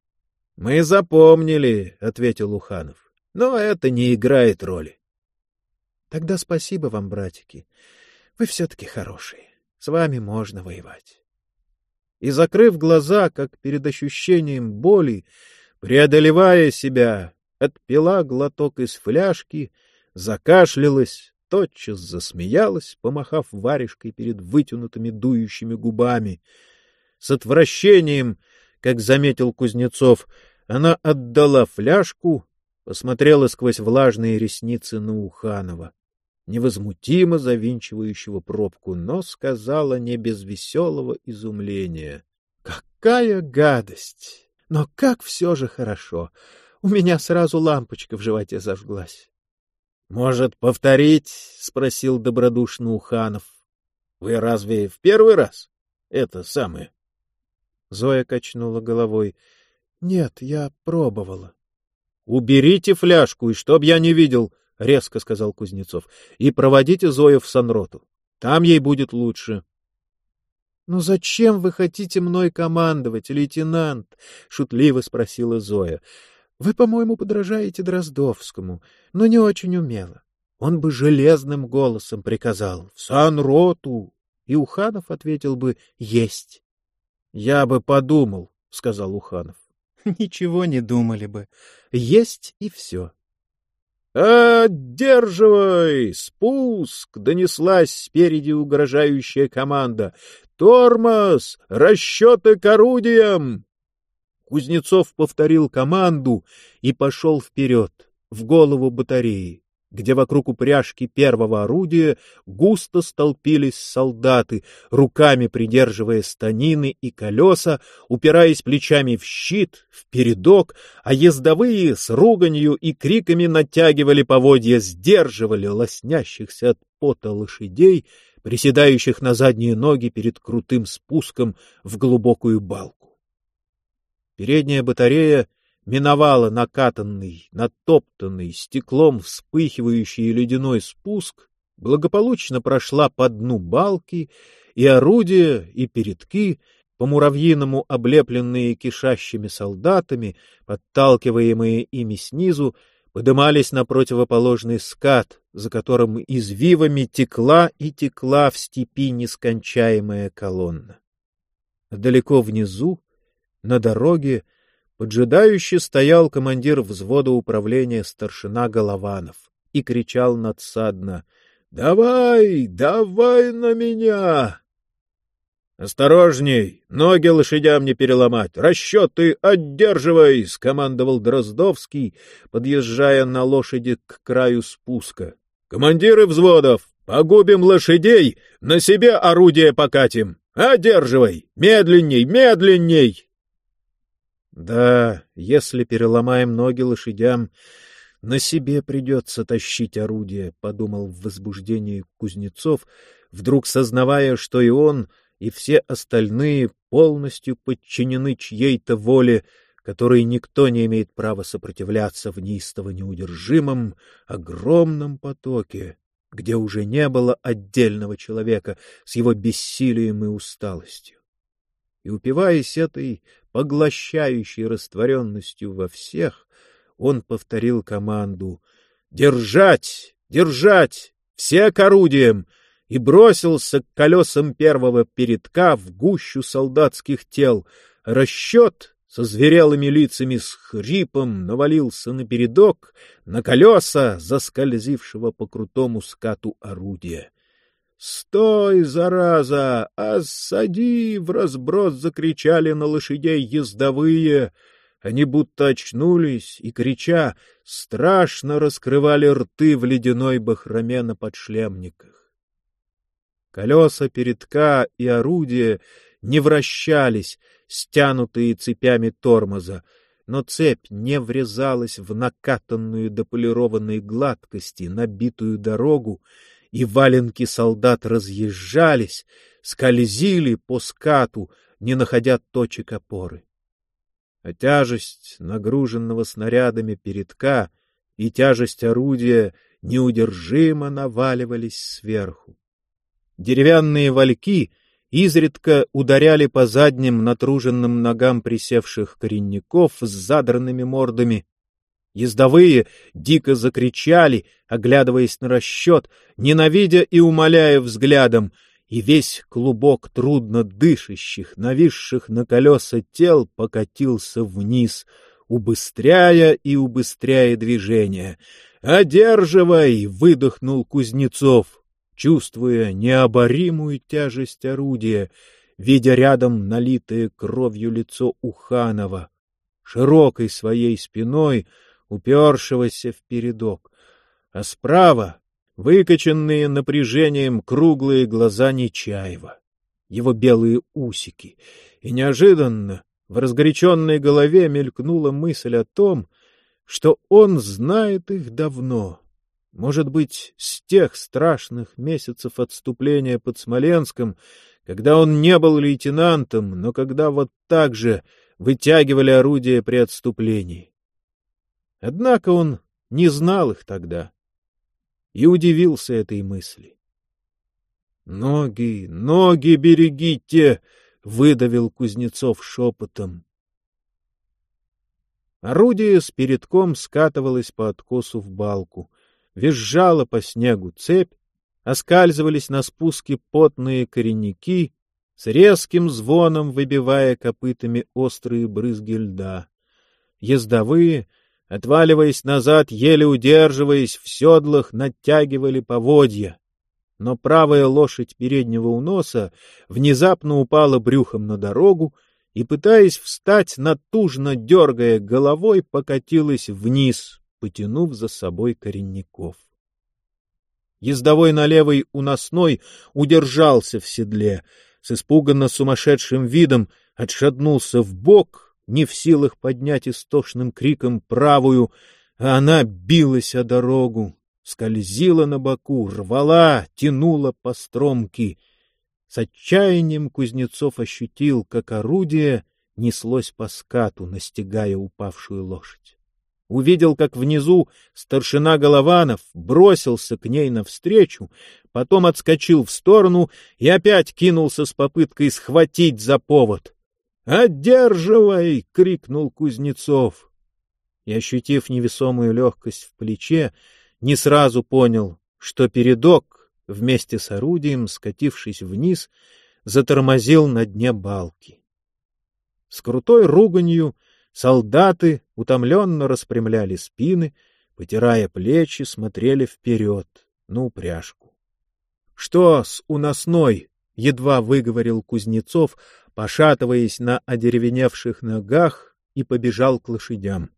— Мы запомнили, — ответил Уханов. — Но это не играет роли. — Тогда спасибо вам, братики. Вы все-таки хорошие. С вами можно воевать. И, закрыв глаза, как перед ощущением боли, преодолевая себя, отпила глоток из фляжки, закашлялась, тотчас засмеялась, помахав варежкой перед вытянутыми дующими губами. С отвращением, как заметил Кузнецов, она отдала фляжку, посмотрела сквозь влажные ресницы на Уханова, невозмутимо завинчивающего пробку, но сказала не без веселого изумления. — Какая гадость! Но как все же хорошо! У меня сразу лампочка в животе зажглась. — Может, повторить? — спросил добродушно Уханов. — Вы разве в первый раз? Это самое. Зоя качнула головой. — Нет, я пробовала. — Уберите фляжку, и чтоб я не видел, — резко сказал Кузнецов, — и проводите Зою в санроту. Там ей будет лучше. — Ну зачем вы хотите мной командовать, лейтенант? — шутливо спросила Зоя. — Вы, по-моему, подражаете Дроздовскому, но не очень умело. Он бы железным голосом приказал «В санроту!» И Уханов ответил бы «Есть». — Я бы подумал, — сказал Уханов. — Ничего не думали бы. Есть и все. «Одерживай! Спуск!» — донеслась спереди угрожающая команда. «Тормоз! Расчеты к орудиям!» Кузнецов повторил команду и пошел вперед, в голову батареи, где вокруг упряжки первого орудия густо столпились солдаты, руками придерживая станины и колеса, упираясь плечами в щит, в передок, а ездовые с руганью и криками натягивали поводья, сдерживали лоснящихся от пота лошадей, приседающих на задние ноги перед крутым спуском в глубокую балку. Передняя батарея миновала накатанный, натоптанный, стеклом вспыхивающий ледяной спуск, благополучно прошла по дну балки, и орудия, и передки, по-муравьиному облепленные кишащими солдатами, подталкиваемые ими снизу, подымались на противоположный скат, за которым извивами текла и текла в степи нескончаемая колонна. Далеко внизу, на дороге, поджидающе стоял командир взвода управления старшина Голованов и кричал надсадно «Давай, давай на меня!» «Осторожней! Ноги лошадям не переломать! Расчеты одерживай!» — скомандовал Дроздовский, подъезжая на лошади к краю спуска. «Командиры взводов, погубим лошадей, на себе орудие покатим! Одерживай! Медленней, медленней!» Да, если переломаем ноги лошадям, на себе придется тащить орудие, — подумал в возбуждении Кузнецов, вдруг сознавая, что и он — и все остальные полностью подчинены чьей-то воле, которой никто не имеет права сопротивляться в неистово неудержимом, огромном потоке, где уже не было отдельного человека с его бессилием и усталостью. И, упиваясь этой поглощающей растворенностью во всех, он повторил команду «Держать! Держать! Все к орудиям! и бросился к колесам первого передка в гущу солдатских тел. Расчет со зверелыми лицами с хрипом навалился на передок, на колеса, заскользившего по крутому скату орудия. «Стой, зараза! Осади!» — в разброс закричали на лошадей ездовые. Они будто очнулись и, крича, страшно раскрывали рты в ледяной бахроме на подшлемниках. Колеса передка и орудия не вращались, стянутые цепями тормоза, но цепь не врезалась в накатанную до полированной гладкости набитую дорогу, и валенки солдат разъезжались, скользили по скату, не находя точек опоры. А тяжесть нагруженного снарядами передка и тяжесть орудия неудержимо наваливались сверху. Деревянные вальки изредка ударяли по задним натруженным ногам присевших коренников с задранными мордами. Ездовые дико закричали, оглядываясь на расчет, ненавидя и умоляя взглядом, и весь клубок трудно дышащих, нависших на колеса тел покатился вниз, убыстряя и убыстряя движение. «Одерживай!» — выдохнул Кузнецов чувствуя необоримую тяжесть орудия, видя рядом налитое кровью лицо Уханова, широкой своей спиной упершегося в передок, а справа выкоченные напряжением круглые глаза Нечаева, его белые усики, и неожиданно в разгоряченной голове мелькнула мысль о том, что он знает их давно, может быть, с тех страшных месяцев отступления под Смоленском, когда он не был лейтенантом, но когда вот так же вытягивали орудия при отступлении. Однако он не знал их тогда и удивился этой мысли. «Ноги, ноги берегите!» — выдавил Кузнецов шепотом. Орудие с передком скатывалось по откосу в балку — визжала по снегу цепь, оскальзывались на спуске потные коренники, с резким звоном выбивая копытами острые брызги льда. Ездовые, отваливаясь назад, еле удерживаясь в седлах, натягивали поводья. Но правая лошадь переднего уноса внезапно упала брюхом на дорогу и, пытаясь встать, натужно дергая головой, покатилась вниз, потянув за собой коренников. Ездовой на левой уносной удержался в седле, с испуганно сумасшедшим видом отшатнулся в бок, не в силах поднять истошным криком правую, а она билась о дорогу, скользила на боку, рвала, тянула по стромке. С отчаянием Кузнецов ощутил, как орудие неслось по скату, настигая упавшую лошадь увидел, как внизу старшина Голованов бросился к ней навстречу, потом отскочил в сторону и опять кинулся с попыткой схватить за повод. «Одерживай!» — крикнул Кузнецов. И, ощутив невесомую легкость в плече, не сразу понял, что передок, вместе с орудием, скатившись вниз, затормозил на дне балки. С крутой руганью солдаты утомленно распрямляли спины, потирая плечи, смотрели вперед, на упряжку. — Что с уносной? — едва выговорил Кузнецов, пошатываясь на одеревеневших ногах, и побежал к лошадям.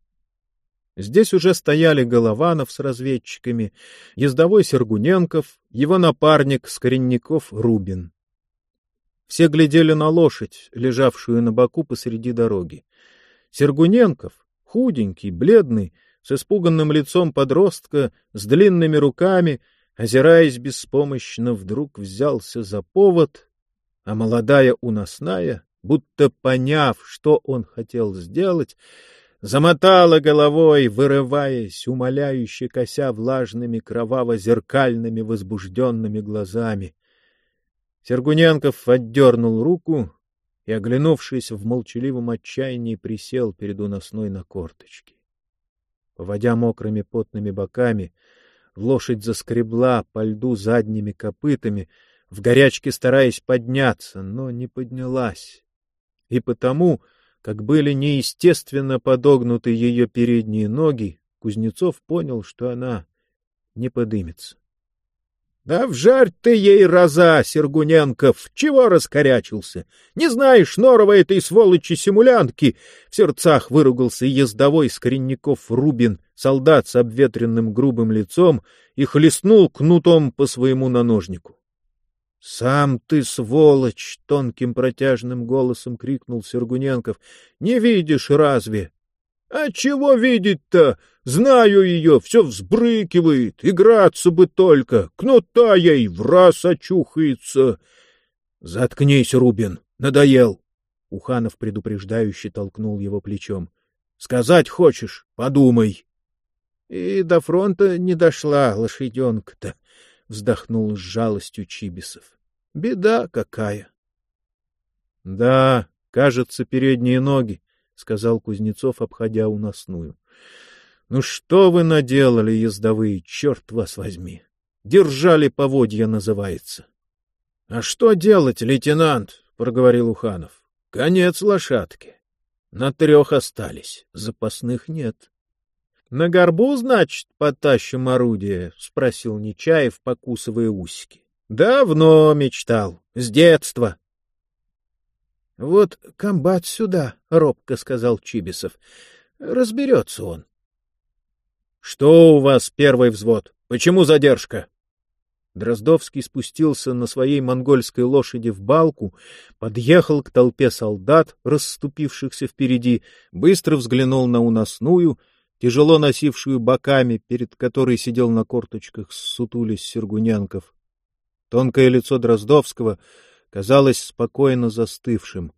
Здесь уже стояли Голованов с разведчиками, ездовой Сергуненков, его напарник Скоренников Рубин. Все глядели на лошадь, лежавшую на боку посреди дороги. Сергуненков, худенький, бледный, с испуганным лицом подростка, с длинными руками, озираясь беспомощно, вдруг взялся за повод, а молодая уносная, будто поняв, что он хотел сделать, замотала головой, вырываясь, умоляюще кося влажными кроваво-зеркальными возбужденными глазами. Сергуненков отдернул руку и, оглянувшись в молчаливом отчаянии, присел перед уносной на корточки. Поводя мокрыми потными боками, лошадь заскребла по льду задними копытами, в горячке стараясь подняться, но не поднялась. И потому как были неестественно подогнуты ее передние ноги, Кузнецов понял, что она не подымется. — Да вжарь ты ей, раза, Сергуненков! Чего раскорячился? Не знаешь Норова этой сволочи-симулянтки! В сердцах выругался ездовой Скоренников Рубин, солдат с обветренным грубым лицом, и хлестнул кнутом по своему наножнику. — Сам ты, сволочь! — тонким протяжным голосом крикнул Сергуненков. — Не видишь разве? — А чего видеть-то? Знаю ее, все взбрыкивает, играться бы только, кнута ей в раз очухается. — Заткнись, Рубин, надоел! Уханов предупреждающе толкнул его плечом. — Сказать хочешь? Подумай. — И до фронта не дошла лошаденка-то, вздохнул с жалостью Чибисов. Беда какая. — Да, кажется, передние ноги, — сказал Кузнецов, обходя уносную. — Ну что вы наделали, ездовые, черт вас возьми! Держали поводья, называется. — А что делать, лейтенант? — проговорил Уханов. — Конец лошадки. На трех остались, запасных нет. На горбу, значит, потащим орудие? — спросил Нечаев, покусывая усики. — Давно мечтал, с детства. — Вот комбат сюда, — робко сказал Чибисов. — Разберется он. — Что у вас первый взвод? Почему задержка? Дроздовский спустился на своей монгольской лошади в балку, подъехал к толпе солдат, расступившихся впереди, быстро взглянул на уносную — тяжело носившую боками, перед которой сидел на корточках сутулись Сергунянков. Тонкое лицо Дроздовского казалось спокойно застывшим,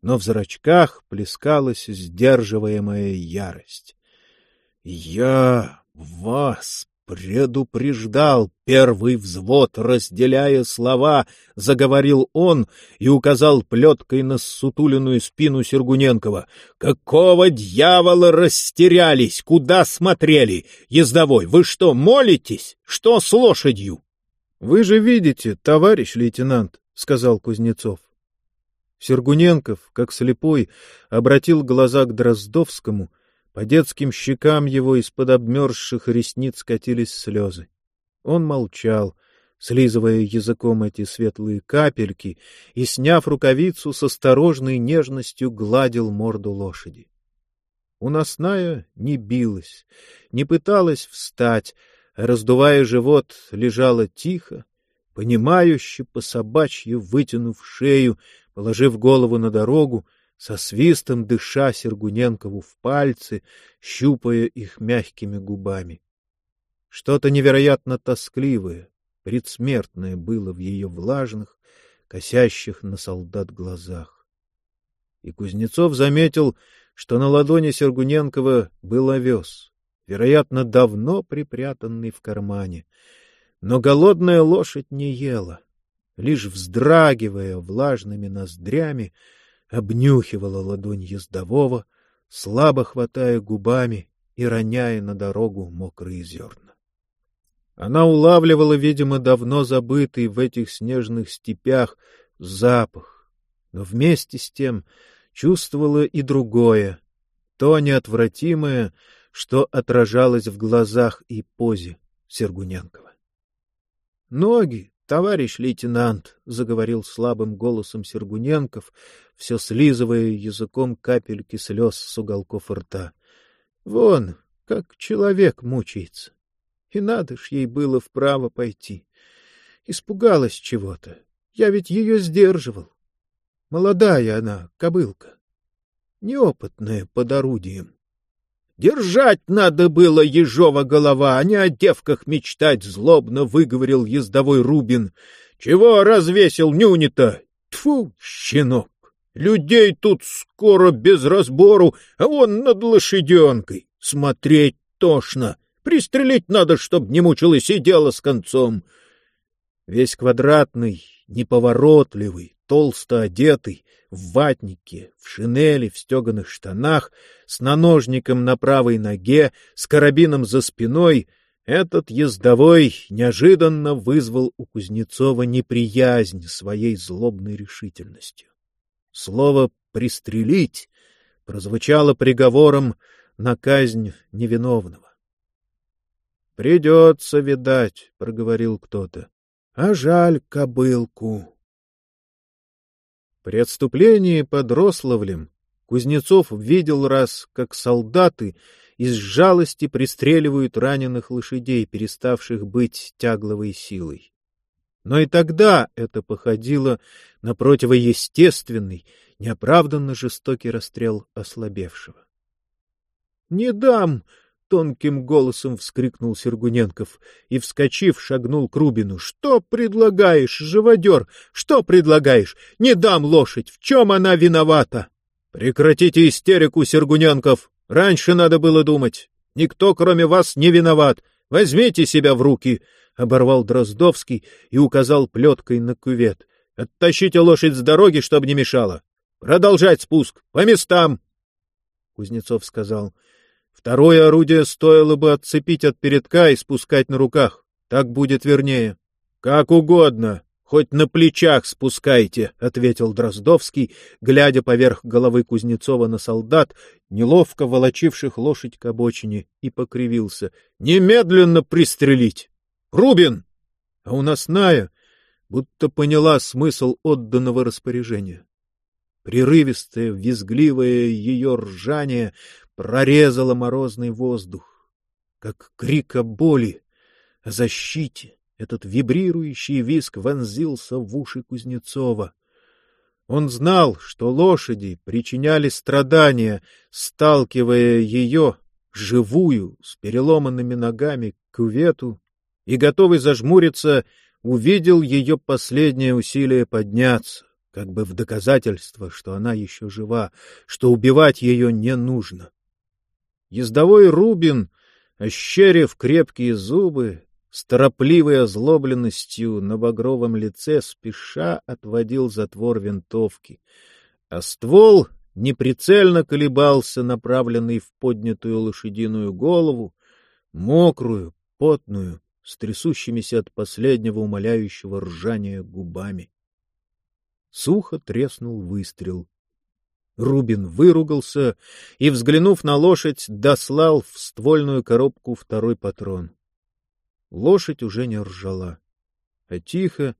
но в зрачках плескалась сдерживаемая ярость. — Я вас предупреждал первый взвод, разделяя слова, заговорил он и указал плеткой на сутуленную спину Сергуненкова. Какого дьявола растерялись? Куда смотрели? Ездовой, вы что, молитесь? Что с лошадью? — Вы же видите, товарищ лейтенант, — сказал Кузнецов. Сергуненков, как слепой, обратил глаза к Дроздовскому по детским щекам его из-под обмерзших ресниц катились слезы. Он молчал, слизывая языком эти светлые капельки, и, сняв рукавицу, с осторожной нежностью гладил морду лошади. Уносная не билась, не пыталась встать, а, раздувая живот, лежала тихо, понимающе по собачьи вытянув шею, положив голову на дорогу, со свистом дыша Сергуненкову в пальцы, щупая их мягкими губами. Что-то невероятно тоскливое, предсмертное было в ее влажных, косящих на солдат глазах. И Кузнецов заметил, что на ладони Сергуненкова был овес, вероятно, давно припрятанный в кармане. Но голодная лошадь не ела, лишь вздрагивая влажными ноздрями, обнюхивала ладонь ездового, слабо хватая губами и роняя на дорогу мокрые зерна. Она улавливала, видимо, давно забытый в этих снежных степях запах, но вместе с тем чувствовала и другое, то неотвратимое, что отражалось в глазах и позе Сергуненкова. — Ноги, товарищ лейтенант, — заговорил слабым голосом Сергуненков, все слизывая языком капельки слез с уголков рта. — Вон, как человек мучается. И надо ж ей было вправо пойти. Испугалась чего-то. Я ведь ее сдерживал. Молодая она, кобылка. Неопытная под орудием. Держать надо было ежова голова, а не о девках мечтать, злобно выговорил ездовой Рубин. Чего развесил нюни-то? Тьфу, щенок! Людей тут скоро без разбору, а он над лошаденкой. Смотреть тошно. Пристрелить надо, чтоб не мучилась и дело с концом. Весь квадратный, неповоротливый, толсто одетый, в ватнике, в шинели, в стеганых штанах, с наножником на правой ноге, с карабином за спиной, этот ездовой неожиданно вызвал у Кузнецова неприязнь своей злобной решительностью. Слово «пристрелить» прозвучало приговором на казнь невиновного. — Придется, видать, — проговорил кто-то. — А жаль кобылку. При отступлении под Рославлем Кузнецов видел раз, как солдаты из жалости пристреливают раненых лошадей, переставших быть тягловой силой. Но и тогда это походило на противоестественный, неоправданно жестокий расстрел ослабевшего. — Не дам! — тонким голосом вскрикнул Сергуненков и, вскочив, шагнул к Рубину. — Что предлагаешь, живодер? Что предлагаешь? Не дам лошадь! В чем она виновата? — Прекратите истерику, Сергуненков! Раньше надо было думать. Никто, кроме вас, не виноват. Возьмите себя в руки! — оборвал Дроздовский и указал плеткой на кювет. — Оттащите лошадь с дороги, чтобы не мешала. Продолжать спуск. По местам! Кузнецов сказал — Второе орудие стоило бы отцепить от передка и спускать на руках. Так будет вернее. — Как угодно. Хоть на плечах спускайте, — ответил Дроздовский, глядя поверх головы Кузнецова на солдат, неловко волочивших лошадь к обочине, и покривился. — Немедленно пристрелить! Рубин! А у нас Ная будто поняла смысл отданного распоряжения. Прерывистое, визгливое ее ржание прорезало морозный воздух, как крик о боли, о защите. Этот вибрирующий виск вонзился в уши Кузнецова. Он знал, что лошади причиняли страдания, сталкивая ее, живую, с переломанными ногами, к кювету, и, готовый зажмуриться, увидел ее последнее усилие подняться, как бы в доказательство, что она еще жива, что убивать ее не нужно. Ездовой Рубин, ощерив крепкие зубы, с торопливой озлобленностью на багровом лице спеша отводил затвор винтовки, а ствол неприцельно колебался, направленный в поднятую лошадиную голову, мокрую, потную, с трясущимися от последнего умоляющего ржания губами. Сухо треснул выстрел. Рубин выругался и, взглянув на лошадь, дослал в ствольную коробку второй патрон. Лошадь уже не ржала, а тихо,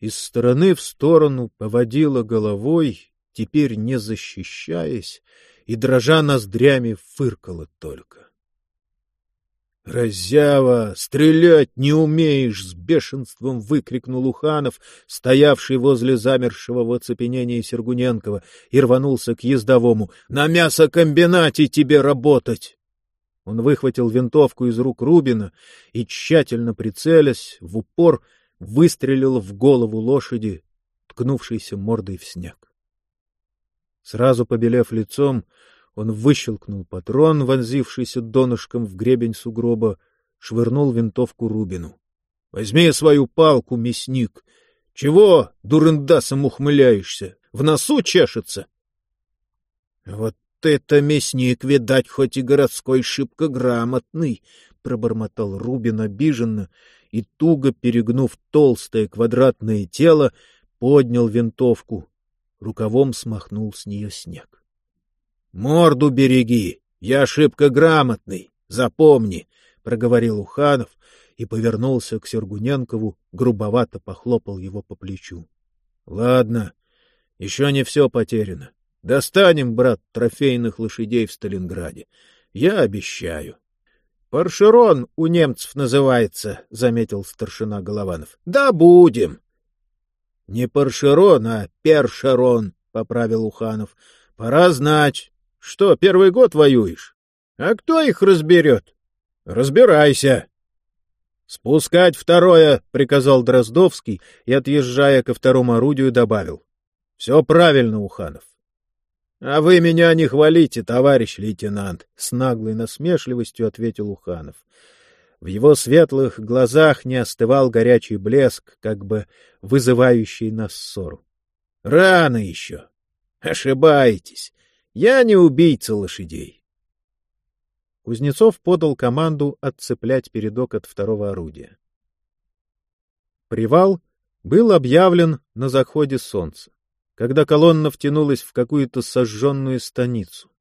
из стороны в сторону поводила головой, теперь не защищаясь, и, дрожа ноздрями, фыркала только. «Разява! Стрелять не умеешь!» — с бешенством выкрикнул Уханов, стоявший возле замершего в оцепенении Сергуненкова, и рванулся к ездовому. «На мясокомбинате тебе работать!» Он выхватил винтовку из рук Рубина и, тщательно прицелясь, в упор выстрелил в голову лошади, ткнувшейся мордой в снег. Сразу побелев лицом, он выщелкнул патрон, вонзившийся донышком в гребень сугроба, швырнул винтовку Рубину. — Возьми свою палку, мясник! Чего дурындасом ухмыляешься? В носу чешется? — Вот это мясник, видать, хоть и городской шибко грамотный! — пробормотал Рубин обиженно и, туго перегнув толстое квадратное тело, поднял винтовку, рукавом смахнул с нее снег. — Морду береги, я ошибка грамотный, запомни, — проговорил Уханов и повернулся к Сергуненкову, грубовато похлопал его по плечу. — Ладно, еще не все потеряно. Достанем, брат, трофейных лошадей в Сталинграде. Я обещаю. — Паршерон у немцев называется, — заметил старшина Голованов. — Да будем. — Не паршерон, а першерон, — поправил Уханов. — Пора знать. Что, первый год воюешь? А кто их разберет? — Разбирайся. — Спускать второе, — приказал Дроздовский и, отъезжая ко второму орудию, добавил. — Все правильно, Уханов. — А вы меня не хвалите, товарищ лейтенант, — с наглой насмешливостью ответил Уханов. В его светлых глазах не остывал горячий блеск, как бы вызывающий на ссору. — Рано еще. Ошибаетесь. Я не убийца лошадей. Кузнецов подал команду отцеплять передок от второго орудия. Привал был объявлен на заходе солнца когда колонна втянулась в какую-то сожженную станицу.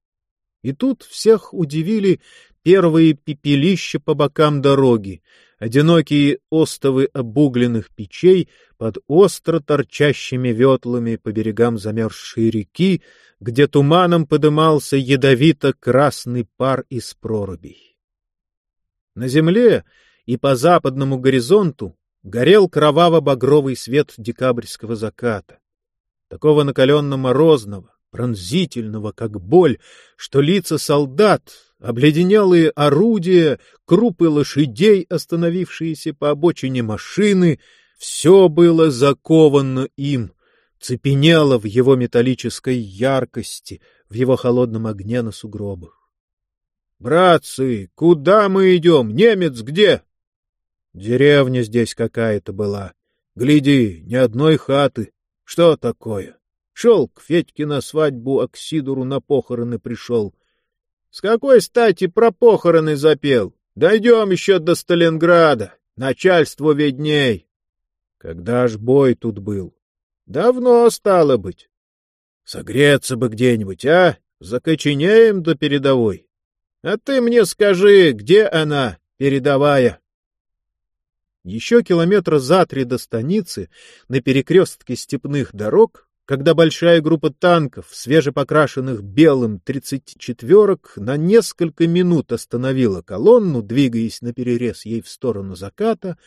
И тут всех удивили первые пепелища по бокам дороги, одинокие остовы обугленных печей под остро торчащими ветлами по берегам замерзшей реки, где туманом подымался ядовито-красный пар из прорубей. На земле и по западному горизонту горел кроваво-багровый свет декабрьского заката такого накаленно-морозного, пронзительного, как боль, что лица солдат, обледенелые орудия, крупы лошадей, остановившиеся по обочине машины, все было заковано им, цепенело в его металлической яркости, в его холодном огне на сугробах. — Братцы, куда мы идем? Немец где? — Деревня здесь какая-то была. Гляди, ни одной хаты. Что такое? Шел к Федьке на свадьбу, а к Сидору на похороны пришел. С какой стати про похороны запел? Дойдем еще до Сталинграда. Начальство видней. Когда ж бой тут был? Давно стало быть. Согреться бы где-нибудь, а? Закоченеем до передовой. А ты мне скажи, где она, передовая? Еще километра за три до станицы, на перекрестке степных дорог, когда большая группа танков, свежепокрашенных белым тридцать четверок, на несколько минут остановила колонну, двигаясь на перерез ей в сторону заката,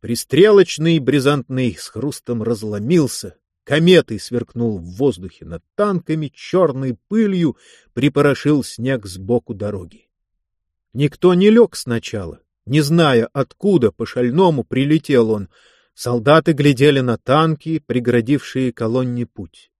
пристрелочный брезантный с хрустом разломился, кометой сверкнул в воздухе над танками, черной пылью припорошил снег сбоку дороги. Никто не лег сначала, не зная, откуда по-шальному прилетел он, солдаты глядели на танки, преградившие колонне путь.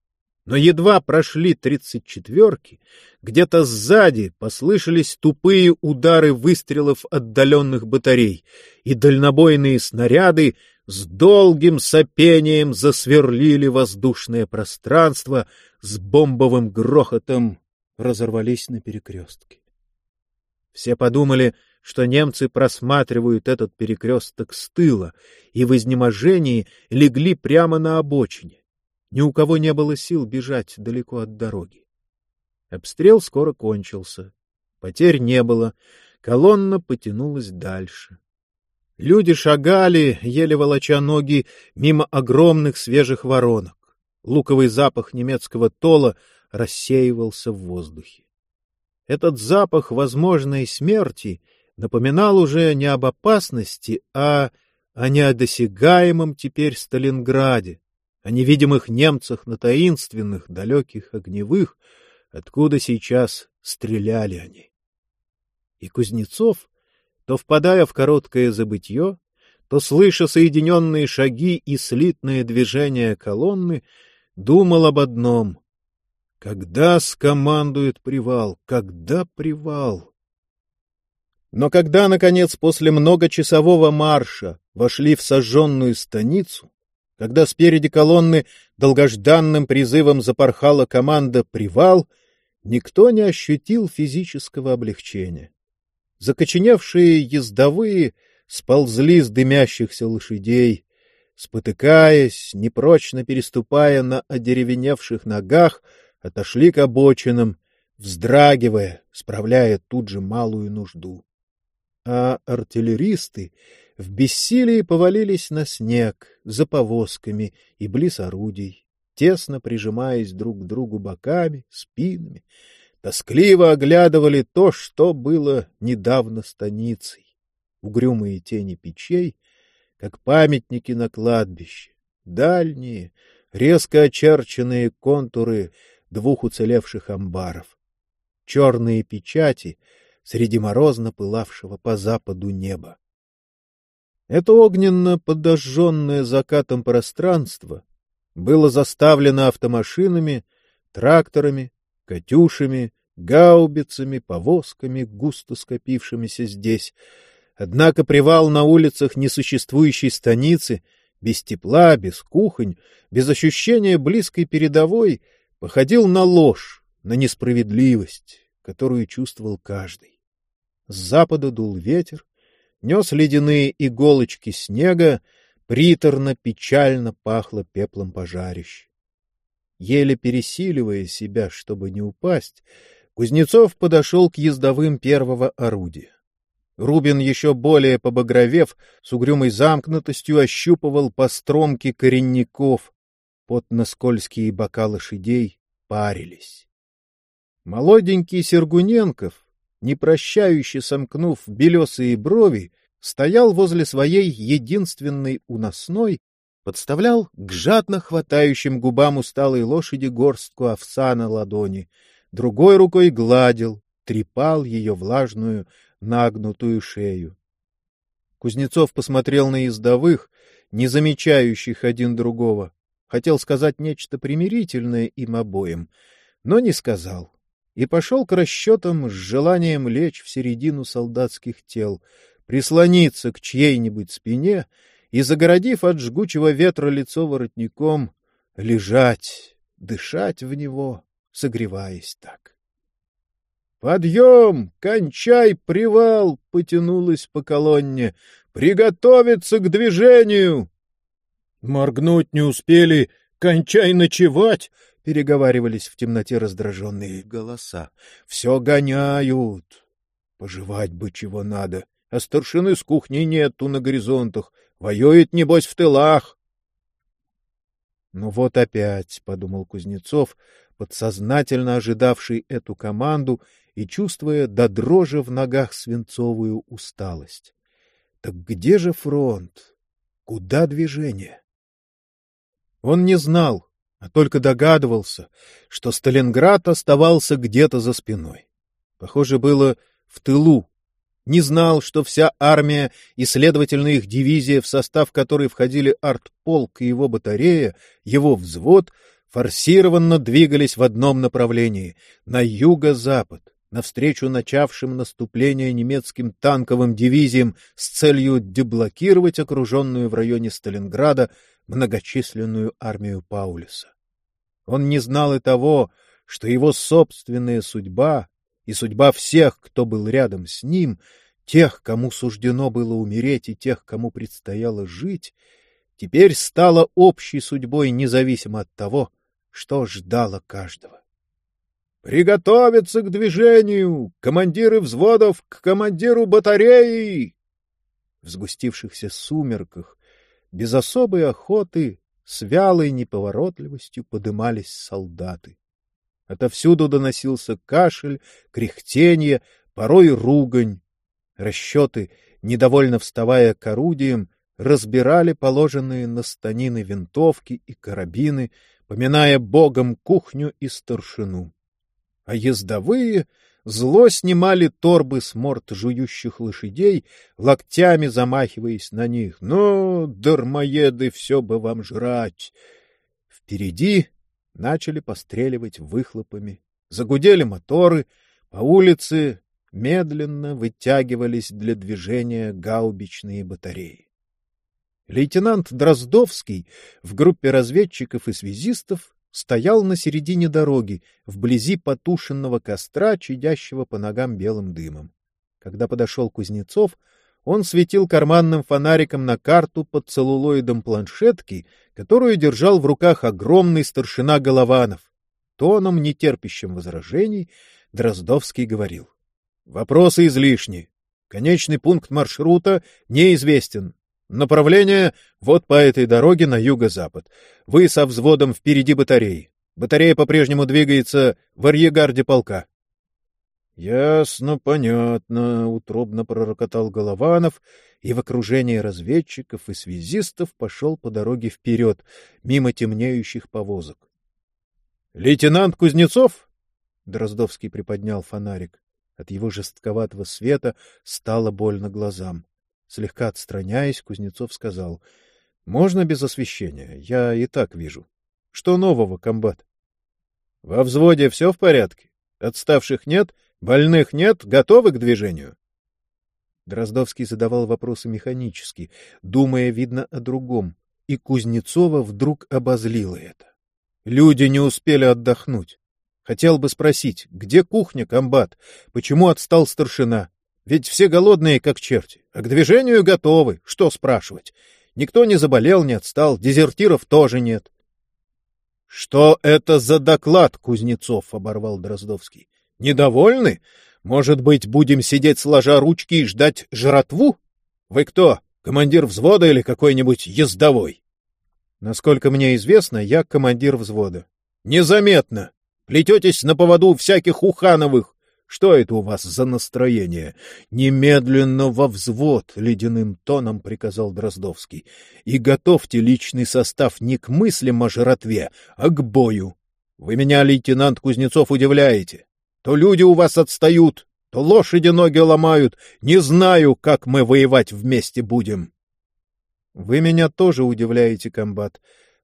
Но едва прошли тридцать четверки, где-то сзади послышались тупые удары выстрелов отдаленных батарей, и дальнобойные снаряды с долгим сопением засверлили воздушное пространство, с бомбовым грохотом разорвались на перекрестке. Все подумали — что немцы просматривают этот перекресток с тыла и в изнеможении легли прямо на обочине. Ни у кого не было сил бежать далеко от дороги. Обстрел скоро кончился. Потерь не было. Колонна потянулась дальше. Люди шагали, еле волоча ноги, мимо огромных свежих воронок. Луковый запах немецкого тола рассеивался в воздухе. Этот запах возможной смерти — напоминал уже не об опасности, а о неодосягаемом теперь Сталинграде, о невидимых немцах на таинственных, далеких огневых, откуда сейчас стреляли они. И Кузнецов, то впадая в короткое забытье, то слыша соединенные шаги и слитное движение колонны, думал об одном — когда скомандует привал, когда привал? Но когда, наконец, после многочасового марша вошли в сожженную станицу, когда спереди колонны долгожданным призывом запорхала команда «Привал», никто не ощутил физического облегчения. Закоченевшие ездовые сползли с дымящихся лошадей, спотыкаясь, непрочно переступая на одеревеневших ногах, отошли к обочинам, вздрагивая, справляя тут же малую нужду. А артиллеристы в бессилии повалились на снег за повозками и близ орудий, тесно прижимаясь друг к другу боками, спинами, тоскливо оглядывали то, что было недавно станицей. Угрюмые тени печей, как памятники на кладбище, дальние, резко очерченные контуры двух уцелевших амбаров, черные печати среди морозно пылавшего по западу неба. Это огненно подожженное закатом пространство было заставлено автомашинами, тракторами, катюшами, гаубицами, повозками, густо скопившимися здесь. Однако привал на улицах несуществующей станицы, без тепла, без кухонь, без ощущения близкой передовой, походил на ложь, на несправедливость, которую чувствовал каждый. С запада дул ветер, нес ледяные иголочки снега, приторно, печально пахло пеплом пожарищ. Еле пересиливая себя, чтобы не упасть, Кузнецов подошел к ездовым первого орудия. Рубин, еще более побагровев, с угрюмой замкнутостью ощупывал по стромке коренников. Потно-скользкие бока лошадей парились. Молоденький Сергуненков, не прощающе сомкнув белесые брови, стоял возле своей единственной уносной, подставлял к жадно хватающим губам усталой лошади горстку овса на ладони, другой рукой гладил, трепал ее влажную, нагнутую шею. Кузнецов посмотрел на ездовых, не замечающих один другого. Хотел сказать нечто примирительное им обоим, но не сказал. И пошел к расчетам с желанием лечь в середину солдатских тел, прислониться к чьей-нибудь спине и, загородив от жгучего ветра лицо воротником, лежать, дышать в него, согреваясь так. «Подъем! Кончай привал!» — потянулась по колонне. «Приготовиться к движению!» «Моргнуть не успели! Кончай ночевать!» — переговаривались в темноте раздраженные голоса. «Все гоняют! Пожевать бы чего надо!» а старшины с кухни нету на горизонтах. Воюет, небось, в тылах. — Ну вот опять, — подумал Кузнецов, подсознательно ожидавший эту команду и чувствуя до дрожи в ногах свинцовую усталость. Так где же фронт? Куда движение? Он не знал, а только догадывался, что Сталинград оставался где-то за спиной. Похоже, было в тылу, не знал, что вся армия и, следовательно, их дивизия, в состав которой входили артполк и его батарея, его взвод, форсированно двигались в одном направлении — на юго-запад, навстречу начавшим наступление немецким танковым дивизиям с целью деблокировать окруженную в районе Сталинграда многочисленную армию Паулюса. Он не знал и того, что его собственная судьба и судьба всех, кто был рядом с ним, тех, кому суждено было умереть, и тех, кому предстояло жить, теперь стала общей судьбой, независимо от того, что ждало каждого. «Приготовиться к движению! Командиры взводов к командиру батареи!» В сгустившихся сумерках, без особой охоты, с вялой неповоротливостью подымались солдаты. Отовсюду доносился кашель, кряхтенье, порой ругань. Расчеты, недовольно вставая к орудиям, разбирали положенные на станины винтовки и карабины, поминая богом кухню и старшину. А ездовые зло снимали торбы с морд жующих лошадей, локтями замахиваясь на них. «Ну, дармоеды, все бы вам жрать!» Впереди начали постреливать выхлопами. Загудели моторы, по улице медленно вытягивались для движения гаубичные батареи. Лейтенант Дроздовский в группе разведчиков и связистов стоял на середине дороги, вблизи потушенного костра, чадящего по ногам белым дымом. Когда подошел Кузнецов, он светил карманным фонариком на карту под целлулоидом планшетки, которую держал в руках огромный старшина Голованов. Тоном, нетерпящим возражений, Дроздовский говорил. Вопросы излишни. Конечный пункт маршрута неизвестен. Направление вот по этой дороге на юго-запад. Вы со взводом впереди батареи. Батарея по-прежнему двигается в арьегарде полка. — Ясно, понятно, — утробно пророкотал Голованов, и в окружении разведчиков и связистов пошел по дороге вперед, мимо темнеющих повозок. — Лейтенант Кузнецов? — Дроздовский приподнял фонарик. От его жестковатого света стало больно глазам. Слегка отстраняясь, Кузнецов сказал, — Можно без освещения? Я и так вижу. Что нового, комбат? — Во взводе все в порядке? Отставших нет? Больных нет? Готовы к движению? Дроздовский задавал вопросы механически, думая, видно, о другом, и Кузнецова вдруг обозлило это. Люди не успели отдохнуть. Хотел бы спросить, где кухня, комбат? Почему отстал старшина? Ведь все голодные, как черти, а к движению готовы. Что спрашивать? Никто не заболел, не отстал, дезертиров тоже нет. — Что это за доклад, Кузнецов? — оборвал Дроздовский. — Недовольны? Может быть, будем сидеть сложа ручки и ждать жратву? Вы кто, командир взвода или какой-нибудь ездовой? — Насколько мне известно, я командир взвода. — Незаметно. Плететесь на поводу всяких Ухановых. Что это у вас за настроение? Немедленно во взвод, — ледяным тоном приказал Дроздовский. И готовьте личный состав не к мыслям о жратве, а к бою. Вы меня, лейтенант Кузнецов, удивляете. То люди у вас отстают, то лошади ноги ломают. Не знаю, как мы воевать вместе будем. Вы меня тоже удивляете, комбат.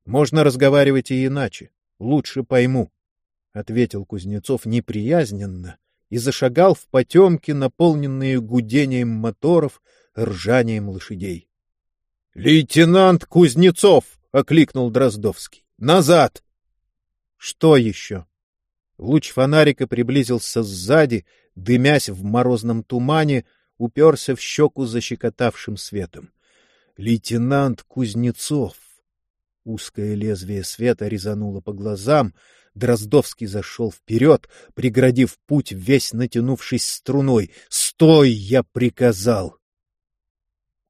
Можно разговаривать и иначе. Лучше пойму. — ответил Кузнецов неприязненно и зашагал в потемки, наполненные гудением моторов, ржанием лошадей. — Лейтенант Кузнецов! — окликнул Дроздовский. — Назад! — Что еще? Луч фонарика приблизился сзади, дымясь в морозном тумане, уперся в щеку защекотавшим светом. — Лейтенант Кузнецов! Узкое лезвие света резануло по глазам, Дроздовский зашел вперед, преградив путь, весь натянувшись струной. «Стой!» — я приказал.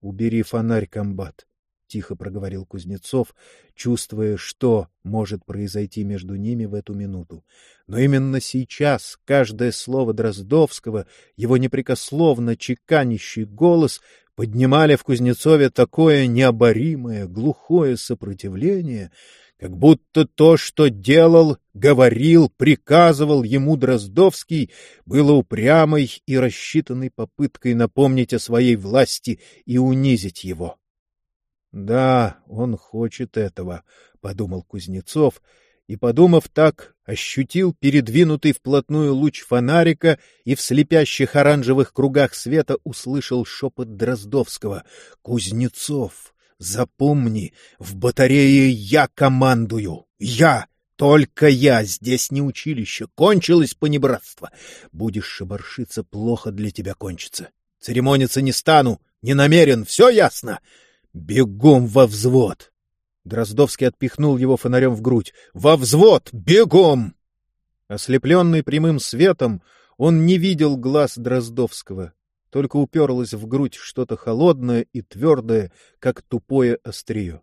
«Убери фонарь, комбат», — тихо проговорил Кузнецов, чувствуя, что может произойти между ними в эту минуту. Но именно сейчас каждое слово Дроздовского, его непрекословно чеканящий голос поднимали в Кузнецове такое необоримое, глухое сопротивление — как будто то, что делал, говорил, приказывал ему Дроздовский, было упрямой и рассчитанной попыткой напомнить о своей власти и унизить его. «Да, он хочет этого», — подумал Кузнецов, и, подумав так, ощутил передвинутый вплотную луч фонарика и в слепящих оранжевых кругах света услышал шепот Дроздовского «Кузнецов!» Запомни, в батарее я командую. Я! Только я! Здесь не училище. Кончилось понебратство. Будешь шебаршиться, плохо для тебя кончится. Церемониться не стану, не намерен, все ясно? Бегом во взвод!» Дроздовский отпихнул его фонарем в грудь. «Во взвод! Бегом!» Ослепленный прямым светом, он не видел глаз Дроздовского только уперлось в грудь что-то холодное и твердое, как тупое острие.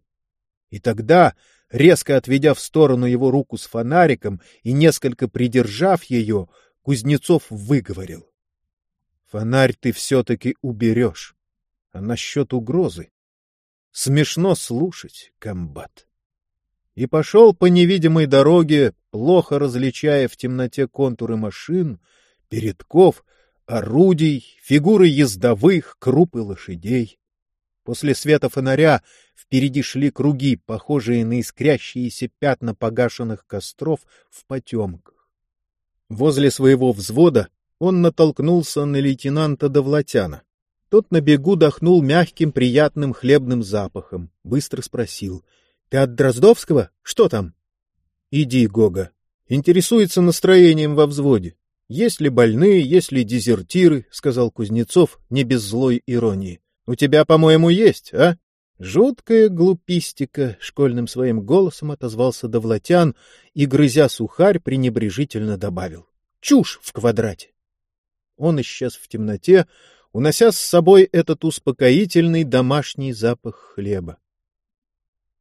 И тогда, резко отведя в сторону его руку с фонариком и несколько придержав ее, Кузнецов выговорил. — Фонарь ты все-таки уберешь. А насчет угрозы? Смешно слушать, комбат. И пошел по невидимой дороге, плохо различая в темноте контуры машин, передков орудий, фигуры ездовых, крупы лошадей. После света фонаря впереди шли круги, похожие на искрящиеся пятна погашенных костров в потемках. Возле своего взвода он натолкнулся на лейтенанта Довлатяна. Тот на бегу дохнул мягким приятным хлебным запахом, быстро спросил. — Ты от Дроздовского? Что там? — Иди, Гога. Интересуется настроением во взводе. Есть ли больные, есть ли дезертиры, — сказал Кузнецов не без злой иронии. — У тебя, по-моему, есть, а? Жуткая глупистика, — школьным своим голосом отозвался Довлатян и, грызя сухарь, пренебрежительно добавил. Чушь в квадрате. Он исчез в темноте, унося с собой этот успокоительный домашний запах хлеба.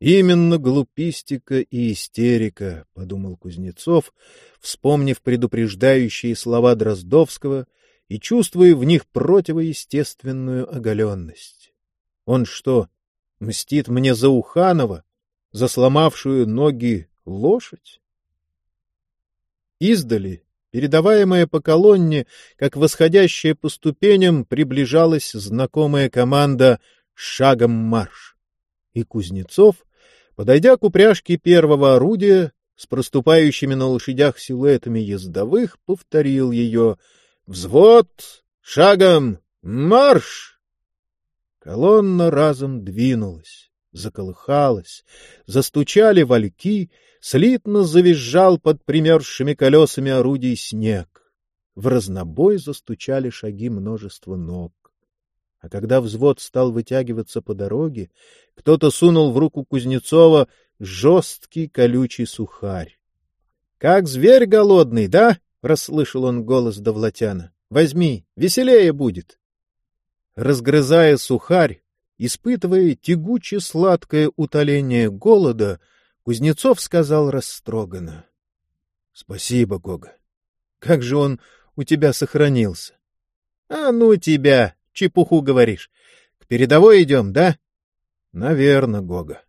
Именно глупистика и истерика, — подумал Кузнецов, вспомнив предупреждающие слова Дроздовского и чувствуя в них противоестественную оголенность. Он что, мстит мне за Уханова, за сломавшую ноги лошадь? Издали, передаваемая по колонне, как восходящая по ступеням, приближалась знакомая команда «Шагом марш». И Кузнецов — Подойдя к упряжке первого орудия, с проступающими на лошадях силуэтами ездовых, повторил ее «Взвод! Шагом! Марш!» Колонна разом двинулась, заколыхалась, застучали вальки, слитно завизжал под примерзшими колесами орудий снег. В разнобой застучали шаги множества ног. А когда взвод стал вытягиваться по дороге, кто-то сунул в руку Кузнецова жесткий колючий сухарь. — Как зверь голодный, да? — расслышал он голос Довлатяна. — Возьми, веселее будет. Разгрызая сухарь, испытывая тягуче-сладкое утоление голода, Кузнецов сказал растроганно. — Спасибо, Гога. Как же он у тебя сохранился? — А ну тебя! Чепуху говоришь. К передовой идем, да? — Наверно, Гога.